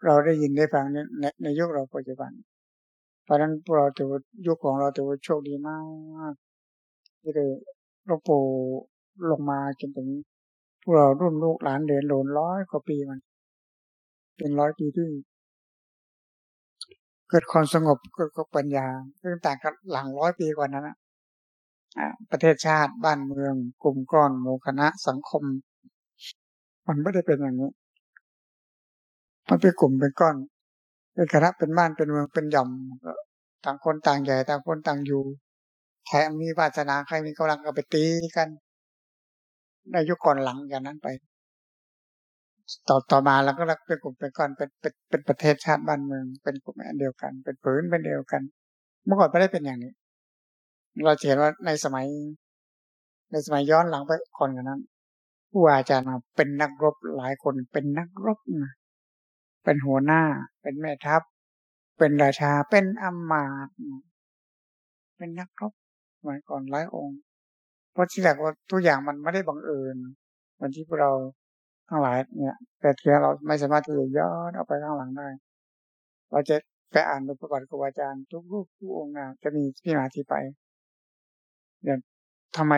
เราได้ยินได้ฟังในในในยุคเราปัจจุบัน เพราะนั้นเราถือว่ายุคของเราถือว่าโชคดีมากที่ได้หลวงปู่ลงมาจนถึง พวกเรารุ่นลูกหลานเดินหลนร้อยกว่าปีมัน เป็นร้อยปีที่ เกิดความสงบเกิดปัญญาซึ่งต่างกับหลังร้อยปีกว่านั้นนะประเทศชาติบ้านเมือง กลุ่มก้อนหมู่คณะสังคม มันไม่ได้เป็นอย่างนี้ มันเป็นกลุ่มเป็นก้อนเป็นคณะเป็นบ้านเป็นเมืองเป็นหย่อมต่างคนต่างใหญ่ต่างคนต่างอยู่ใครมีวาสนาใครมีกำลังก็ไปตีกัน ในยุคก่อนหลังอย่างนั้นไป ต่อต่อมาเราก็รักเป็นกลุ่มเป็นก้อนเป็นเป็นเป็นประเทศชาติบ้านเมือง เป็นกลุ่มเดียวกัน เป็นผืนเป็นเดียวกัน เมื่อก่อนไม่ได้เป็นอย่างนี้ เราเห็นว่าในสมัย ในสมัยย้อนหลังไปก่อนกันนั้นผู้อาจารย์มาเป็นนักรบหลายคนเป็นนักรบนะเป็นหัวหน้า เป็นแม่ทัพ เป็นราชาเป็นอมาตย์เป็นนักรบสมัยก่อนหลายองค์ ราะที่แรกว่าทุกอย่างมันไม่ได้บังเอิญเหมือนที่พวกเราทั้งหลายเนี่ย แต่เพียงเราไม่สามารถที่จะย้อนเอาไปข้างหลังได้ เราจะไปอ่านประวัติครูอาจารย์ทุกรูปทุกองค์จะมีที่มาที่ไปเดี๋ยวทำไม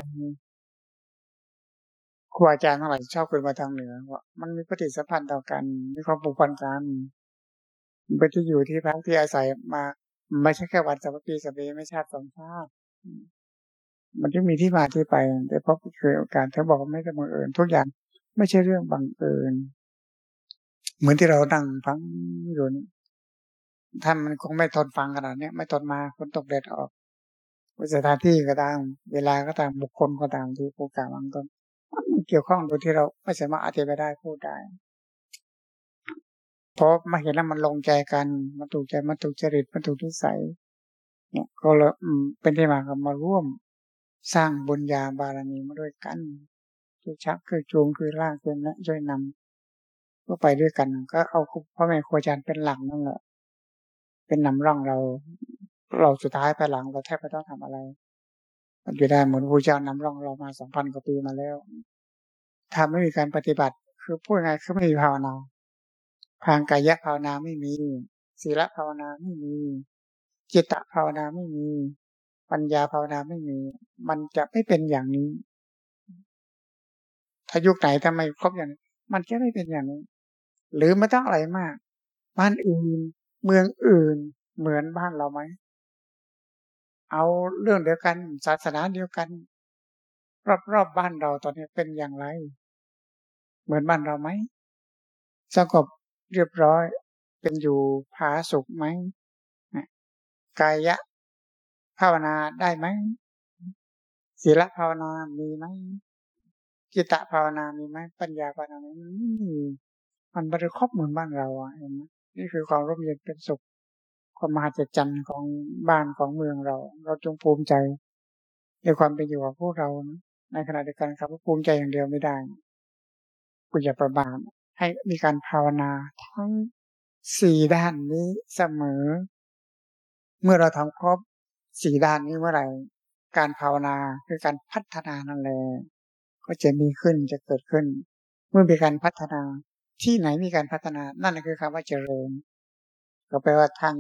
ครูอาจารย์ทั้งหลายชอบขึ้นมาทางเหนือว่ามันมีปฏิสัมพันธ์ต่อกันมีความผูกพันกันเป็นที่อยู่ที่พักที่อาศัยมา ไม่ใช่แค่วันสัปปีสัปปีไม่ชาติสองชาติ มันจะมีที่มาที่ไปแต่เพราะคือการเธอบอกไม่ใช่บังเอิญทุกอย่างไม่ใช่เรื่องบังเอิญเหมือนที่เรานั่งฟังอยู่นี่ท่านมันคงไม่ทนฟังขนาดนี้ไม่ทนมาคนตกเด็ดออกสถานที่ก็ตาม เวลาก็ตามบุคคลก็ตามที่ผู้กล่าววางต้นมันเกี่ยวข้องโดยที่เราไม่สามารถอธิบายได้พูดได้เพราะมาเห็นแล้วมันลงใจกันมันถูกใจมันถูกจริตมันถูกทิสัยเนี่ยก็เลยเป็นที่มากับมาร่วม สร้างบุญญาบารมีมาด้วยกันคือชักคือจูงคือลากคือนะช่วยนำก็ไปด้วยกัน ก็เอาพ่อแม่ครูอาจารย์เป็นหลักนั่นแหละเป็นนำร่องเรา เราสุดท้ายไปหลังเราแทบไม่ต้องทำอะไรมันอยู่ได้เหมือนพระเจ้านำร่องเรามาสองพันกว่าปีมาแล้วถ้าไม่มีการปฏิบัติ คือพูดไงคือไม่มีภาวนาทางกายภาวนาไม่มีศีลภาวนาไม่มีจิตตภาวนาไม่มี ปัญญาภาวนาไม่มี มันจะไม่เป็นอย่างนี้ ถ้ายุคไหนทำไมครบอย่างนี้มันจะไม่เป็นอย่างนี้ หรือไม่ต้องอะไรมาก บ้านอื่น เมืองอื่น เหมือนบ้านเราไหม เอาเรื่องเดียวกัน ศาสนาเดียวกัน รอบๆบบ้านเราตอนนี้เป็นอย่างไร เหมือนบ้านเราไหมสงบเรียบร้อย เป็นอยู่ผาสุขไหมกายะ ภาวนาได้ไหมศีลภาวนามีไหมจิตะภาวนามีไหมปัญญาภาวนาไม่มีมันบริครบเหมือนบ้านเราอะเห็นไหมนี่คือความร่มเย็นเป็นสุขความมหัศจรรย์ของบ้านของเมืองเรา เราจงภูมิใจ ในความเป็นอยู่ของพวกเรานะในขณะเดียวกันครับภูมิใจอย่างเดียวไม่ได้กุอย่าประบาทให้มีการภาวนาทั้งสี่ด้านนี้เสมอ เมื่อเราทำครบ สี่ด้านนี้เมื่อไหร่การภาวนาคือการพัฒนานั่นแหละก็จะมีขึ้นจะเกิดขึ้น เมื่อมีการพัฒนาที่ไหนมีการพัฒนานั่นคือคำว่าเจริญ ก็แปลว่าทาง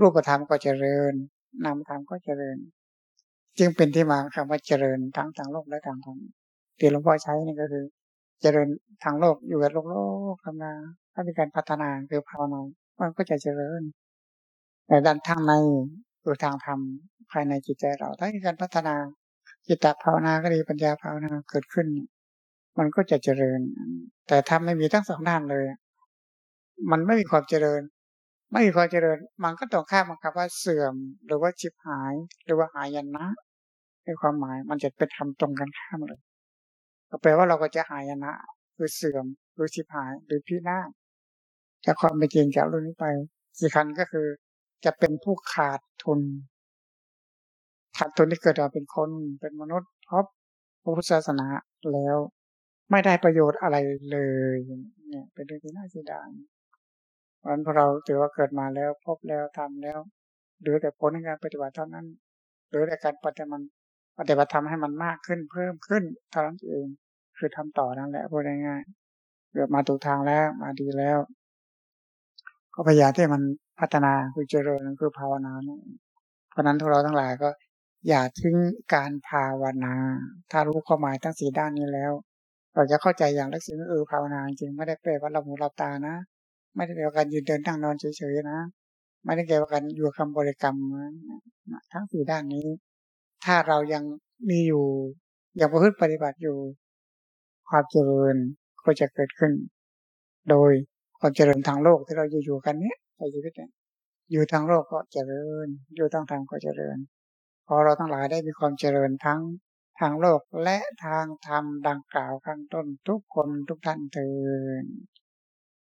รูปธรรมก็เจริญนามธรรมก็เจริญ จึงเป็นที่มาคำว่าเจริญทั้งทางโลกและทางธรรมที่หลวงพ่อใช้นี่ก็คือ เจริญทางโลกอยู่กับโลกโลกธรรมดาถ้ามีการพัฒนาคือภาวนามันก็จะเจริญแต่ด้านทางใน คือทางธรรมภายในจิตใจเรา ถ้ามีการพัฒนาจิตตภาวนาก็ดีปัญญาภาวนาเกิดขึ้น มันก็จะเจริญ แต่ถ้าไม่มีทั้งสองด้านเลย มันไม่มีความเจริญ ไม่มีความเจริญ มันก็ต้องข้ามกับว่าเสื่อม หรือว่าจิบหาย หรือว่าหายันนะในความหมายมันจะเป็นทำตรงกันข้ามเลยก็แปลว่าเราก็จะหายนะ คือเสื่อมหรือชิบหายหรือพินาศจากความเป็นจริงจากเรื่องนี้ไปสี่คันก็คือ จะเป็นผู้ขาดทุน ขาดทุนที่เกิดมาเป็นคนเป็นมนุษย์พราะพระพุทธศาสนาแล้ว ไม่ได้ประโยชน์อะไรเลย เนี่ย เป็นเรื่องที่น่าเสียดายเพราะนั้นพอเราถือว่าเกิดมาแล้วพบแล้วทำแล้วหรือแต่ผลในการปฏิบัติเท่านั้นหรือแต่การปฏิบัติปฏิบัติทำให้มันมากขึ้นเพิ่มขึ้นเท่านั้นเองคือทำต่อนั่นแหละพูดง่ายๆเกิดมาถูกทางแล้วมาดีแล้ว ก็พยายามที่มัน พัฒนาคือเจริญคือภาวนาเพราะนั้นทุกเราทั้งหลายก็ อย่าทิ้งการภาวนา ถ้ารู้ความหมายทั้งสี่ด้านนี้แล้ว เราจะเข้าใจอย่างลักษณะเออภาวนาจริงไม่ได้แปลว่าเราหูเราตานะ ไม่ได้แปลว่าการยืนเดินนั่งนอนเฉยๆนะ ไม่ได้แปลว่าการอยู่คำบริกรรมทั้งสี่ด้านนี้ ถ้าเรายังมีอยู่ยังประพฤติปฏิบัติอยู่ความเจริญก็จะเกิดขึ้น โดยความเจริญทางโลกที่เราอยู่อยู่กันเนี้ย ในชีวิตเนี่ยอยู่ทางโลกก็เจริญ อยู่ทางธรรมก็เจริญ พอเราทั้งหลายได้มีความเจริญทั้งทางโลกและทางธรรมดังกล่าวข้างต้นทุกคนทุกท่านเถิด